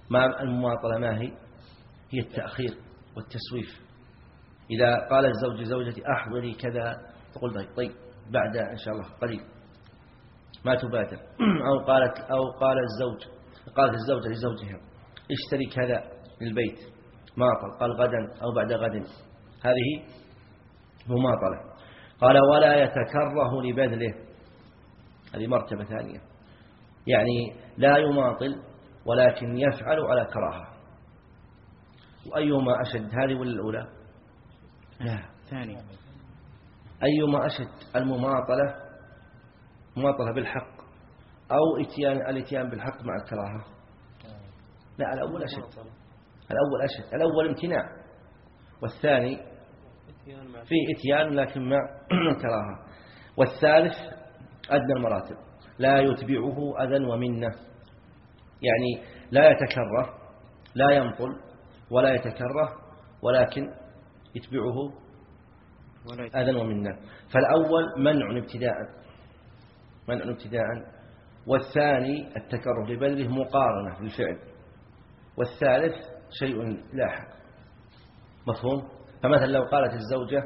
ما المماطلة ما هي؟ هي التأخير والتسويف. إذا قال الزوج زوجتي أحضري كذا تقول طيب, طيب. بعد إن شاء الله قليل. ما تبادر. (clears throat) أو قالت أو قال الزوج قالت الزوجة لزوجها اشتري كذا للبيت ماطل. قال غدا أو بعد غد. هذه مماطلة. قال ولا يتكره لبذله. هذه مرتبة ثانية. يعني لا يماطل ولكن يفعل على كراهة. وأيهما أشد هذه ولا الأولى؟ لا ثاني أيهما أشد المماطلة مماطلة بالحق أو اتيان الإتيان بالحق مع الكراهة. لا الأول أشد. الأول أشد. الأول امتناع. والثاني فيه إتيان لكن مع (clears throat) كراهة والثالث أدنى المراتب. لا يتبعه أذى ومنة. يعني لا يتكره لا ينقل ولا يتكره ولكن يتبعه أذى ومنة فالأول منع ابتداء منع ابتداء. والثاني التكره لبذله مقارنة بالفعل. والثالث شيء لاحق مفهوم؟ فمثلا لو قالت الزوجة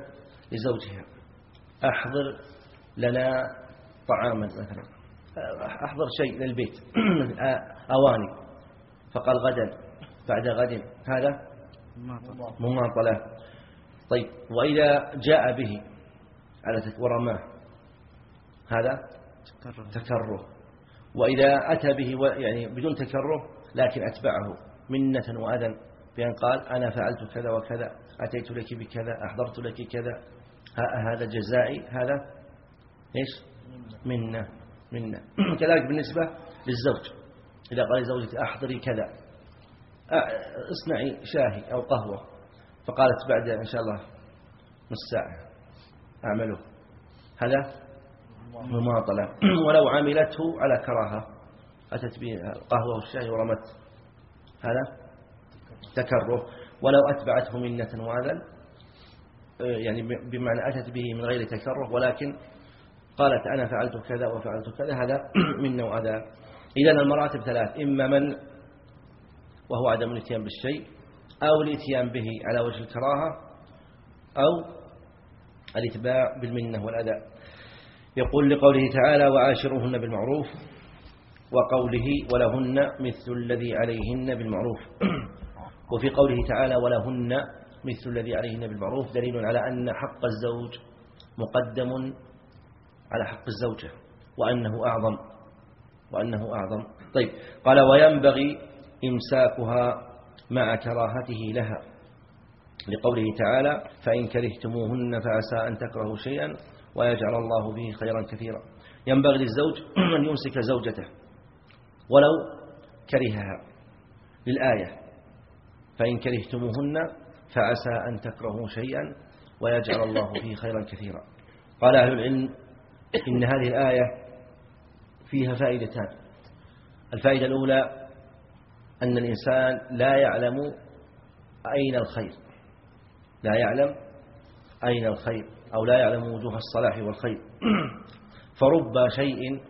لزوجها أحضر لنا طعاما مثلا. أحضر شيء للبيت (clears throat) أواني. فقال غدا بعد غد هذا مماطلة. طيب وإذا جاء به على ورماه هذا تكره وإذا أتى به يعني بدون تكره لكن أتبعه منة وأذى بأن قال أنا فعلت كذا وكذا أتيت لك بكذا أحضرت لك كذا هذا جزائي هذا إيش؟ منة منا (clears throat) كذلك بالنسبة للزوج. إذا قال لزوجتي أحضري كذا اصنعي شاهي أو قهوة. فقالت بعد إن شاء الله نص ساعة. أعمله. هذا مماطلة. (clears throat) ولو عملته على كراهة. أتت به القهوة والشاي ورمت. هذا تكره ولو أتبعته منة وهذا يعني بمعنى أتت به من غير تكره ولكن قالت أنا فعلت كذا وفعلت كذا. هذا من نوع هذا إذا المراتب ثلاث. إما من وهو عدم الاتيان بالشيء. أو الإتيان به على وجه الكراهة أو الإتباع بالمنة والأداء. يقول لقوله تعالى وعاشروهن بالمعروف وقوله ولهن مثل الذي عليهن بالمعروف (clears throat) وفي قوله تعالى ولهن مثل الذي عليهن بالمعروف دليل على أن حق الزوج مقدم على حق الزوجة وأنه أعظم وأنه أعظم. طيب قال وينبغي إمساكها مع كراهته لها. لقوله تعالى فإن كرهتموهن فعسى أن تكرهوا شيئا ويجعل الله به خيرا كثيرا. ينبغي للزوج (clears throat) أن يمسك زوجته ولو كرهها. للآية فإن كرهتموهن فعسى أن تكرهوا شيئا ويجعل الله فيه خيرا كثيرا. قال أهل العلم إن هذه الآية فيها فائدتان. الفائدة الأولى أن الإنسان لا يعلم أين الخير. لا يعلم أين الخير أو لا يعلم وجوه الصلاح والخير. (clears throat) فرب شيء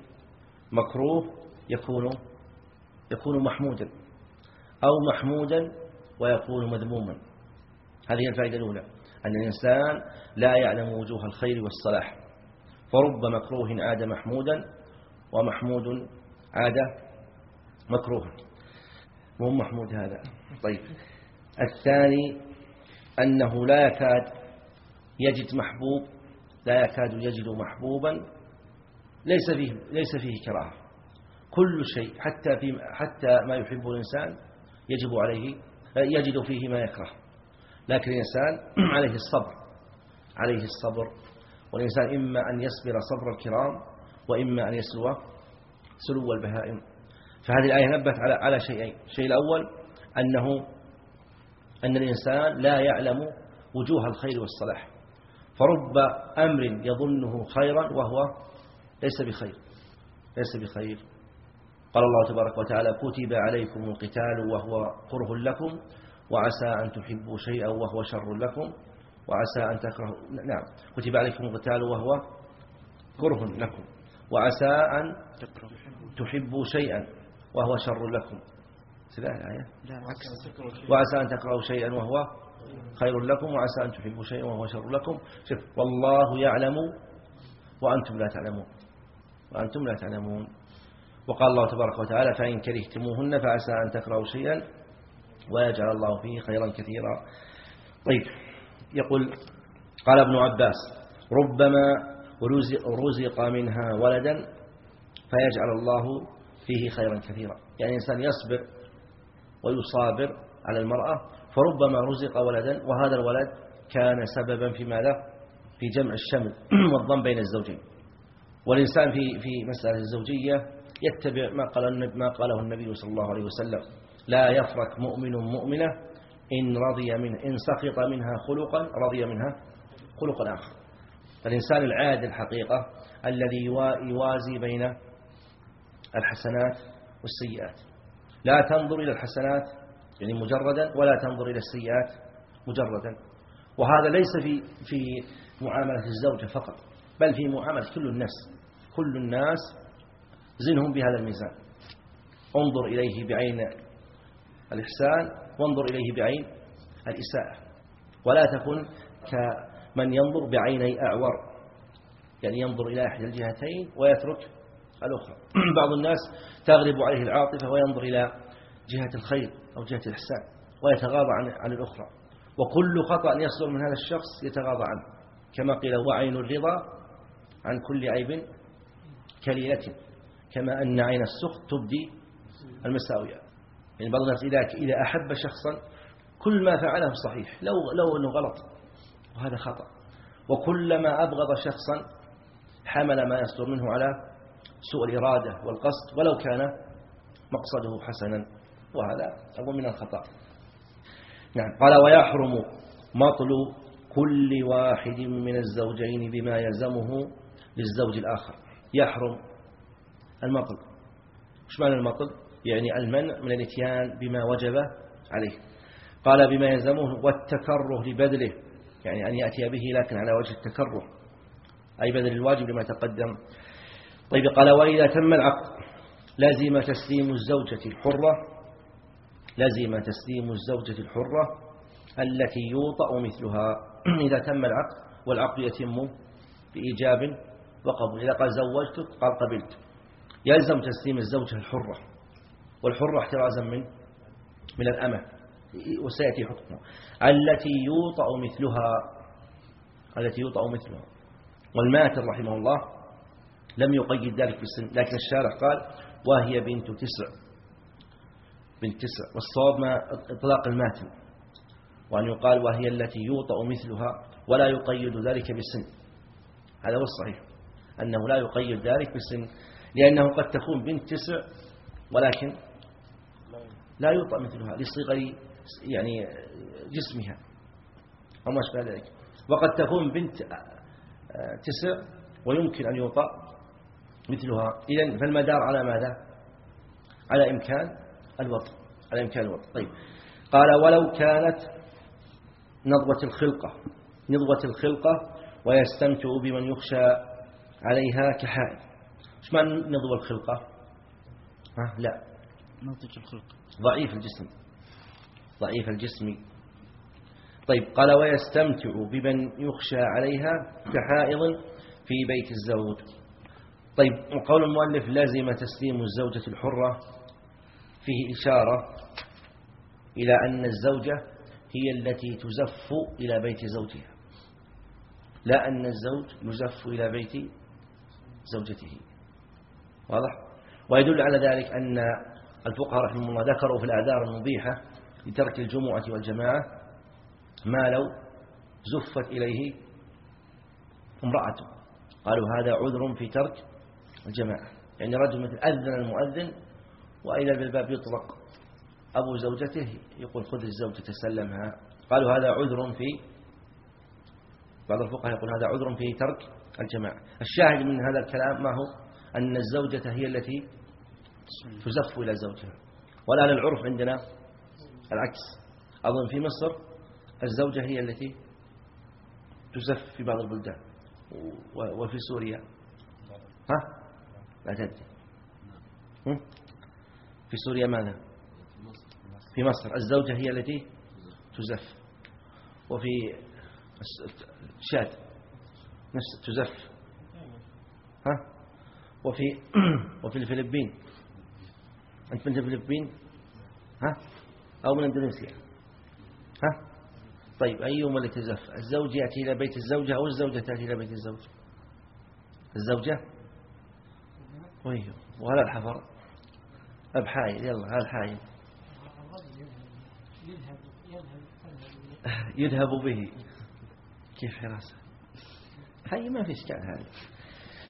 مكروه يكون يكون محمودا أو محمودا ويكون مذموما. هذه الفائدة الأولى. أن الإنسان لا يعلم وجوه الخير والصلاح. فرب مكروه عاد محمودا ومحمود عاد مكروها. مو محمود هذا. طيب. الثاني أنه لا يكاد يجد محبوب لا يكاد يجد محبوبا ليس فيه ليس فيه كراهة. كل شيء حتى في حتى ما يحبه الإنسان يجب عليه يجد فيه ما يكره. لكن الإنسان (clears throat) عليه الصبر عليه الصبر. والإنسان إما أن يصبر صبر الكرام وإما أن يسلو سلو البهائم. فهذه الآية نبت على على شيئين. الشيء الأول أنه أن الإنسان لا يعلم وجوه الخير والصلاح. فرب أمر يظنه خيرا وهو ليس بخير. ليس بخير. قال الله تبارك وتعالى كتب عليكم القتال وهو كره لكم وعسى أن تحبوا شيئا وهو شر لكم وعسى أن تكرهوا. نعم. كتب عليكم القتال وهو كره لكم وعسى أن تحبوا شيئا. وهو شر لكم. سلاح الآية وعسى أن تكرهوا شيئا وهو خير لكم وعسى أن تحبوا شيئا وهو شر لكم. شوف والله يعلم وأنتم لا تعلمون. وأنتم لا تعلمون. وقال الله تبارك وتعالى فإن كرهتموهن فعسى أن تكرهوا شيئا ويجعل الله فيه خيرا كثيرا. طيب يقول قال ابن عباس ربما رزق منها ولدا فيجعل الله فيه خيرا كثيرا. يعني إنسان يصبر ويصابر على المرأة فربما رزق ولدا وهذا الولد كان سببا في ماذا؟ في جمع الشمل (clears throat) والضم بين الزوجين. والإنسان في في مسألة الزوجية يتبع ما قال ما قاله النبي صلى الله عليه وسلم. لا يفرك مؤمن مؤمنة إن رضي منه إن سخط منها خلقا رضي منها خلقا آخر. فالإنسان العادل حقيقة الذي يوازي بين الحسنات والسيئات. لا تنظر إلى الحسنات يعني مجردا ولا تنظر إلى السيئات مجردا. وهذا ليس في في معاملة الزوجة فقط بل في معاملة كل الناس. كل الناس زنهم بهذا الميزان. انظر إليه بعين الإحسان وانظر إليه بعين الإساءة. ولا تكن كمن ينظر بعيني أعور. يعني ينظر إلى إحدى الجهتين ويترك الأخرى. (clears throat) بعض الناس تغلب عليه العاطفة وينظر إلى جهة الخير أو جهة الإحسان ويتغاضى عن الأخرى. وكل خطأ يصدر من هذا الشخص يتغاضى عنه. كما قيل وعين الرضا عن كل عيب كليلة. كما أن عين السخط تبدي المساوية. يعني بعض الناس إذا إذا أحب شخصا كل ما فعله صحيح. لو لو أنه غلط وهذا خطأ. وكلما أبغض شخصا حمل ما يصدر منه على سوء الإرادة والقصد ولو كان مقصده حسنا وهذا أقول من الخطأ. نعم قال ويحرم مطل كل واحد من الزوجين بما يلزمه للزوج الآخر. يحرم المطل. وش معنى المطل؟ يعني المنع من الإتيان بما وجب عليه. قال بما يلزمه والتكره لبذله. يعني أن يأتي به لكن على وجه التكره. أي بذل الواجب لما تقدم. طيب قال وإذا تم العقد لازم تسليم الزوجة الحرة لازم تسليم الزوجة الحرة التي يوطأ مثلها. (clears throat) إذا تم العقد والعقد يتم بإيجاب وقبول إذا قال زوجتك قال قبلت. يلزم تسليم الزوجة الحرة. والحرة احترازا من من الأمة. وسيأتي حكمه. التي يوطأ مثلها التي يوطأ مثلها. والماتر رحمه الله لم يقيد ذلك بالسن لكن الشارح قال وهي بنت تسع. بنت تسع. والصواب ما إطلاق الماتن. وأن يقال وهي التي يوطأ مثلها ولا يقيد ذلك بالسن. هذا هو الصحيح. أنه لا يقيد ذلك بالسن. لأنه قد تكون بنت تسع ولكن لا يوطأ مثلها لصغر يعني جسمها أو ما أشبه ذلك. وقد تكون بنت تسع ويمكن أن يوطأ مثلها. إذن فالمدار على ماذا؟ على إمكان الوطء على إمكان الوطء طيب. قال ولو كانت نضوة الخلقة نضوة الخلقة ويستمتع بمن يخشى عليها كحائل إيش معنى نضوة الخلقة؟ ها؟ لا. نضج الخلق ضعيف الجسم. ضعيف الجسم. طيب. قال ويستمتع بمن يخشى عليها كحائض في بيت الزوج. طيب وقول المؤلف لازم تسليم الزوجة الحرة فيه إشارة إلى أن الزوجة هي التي تزف إلى بيت زوجها. لا أن الزوج يزف إلى بيت زوجته. واضح؟ ويدل على ذلك أن الفقهاء رحمه الله ذكروا في الأعذار المبيحة لترك الجمعة والجماعة ما لو زفت إليه امرأته. قالوا هذا عذر في ترك الجماعة. يعني رجل مثل أذن المؤذن وإذا بالباب يطرق أبو زوجته يقول خذ الزوجة تسلمها. قالوا هذا عذر في بعض الفقهاء يقول هذا عذر في ترك الجماعة. الشاهد من هذا الكلام ما هو؟ أن الزوجة هي التي تزف إلى زوجها. والآن العرف عندنا العكس. أظن في مصر الزوجة هي التي تزف في بعض البلدان. وفي سوريا. ها؟ لا تدري هم؟ في سوريا ماذا؟ في مصر. الزوجة هي التي تزف. وفي شاد نفس تزف. ها؟ وفي (clears throat) وفي الفلبين. أنت من الفلبين؟ ها؟ أو من إندونيسيا؟ ها؟ طيب أيهما اللي تزف؟ الزوج يأتي إلى بيت الزوجة أو الزوجة تأتي إلى بيت الزوج؟ الزوجة؟ ويه وهذا الحفر. أبحايل يلا هذا الحايل يذهب به. كيف حراسة؟ هاي ما في إشكال هذا.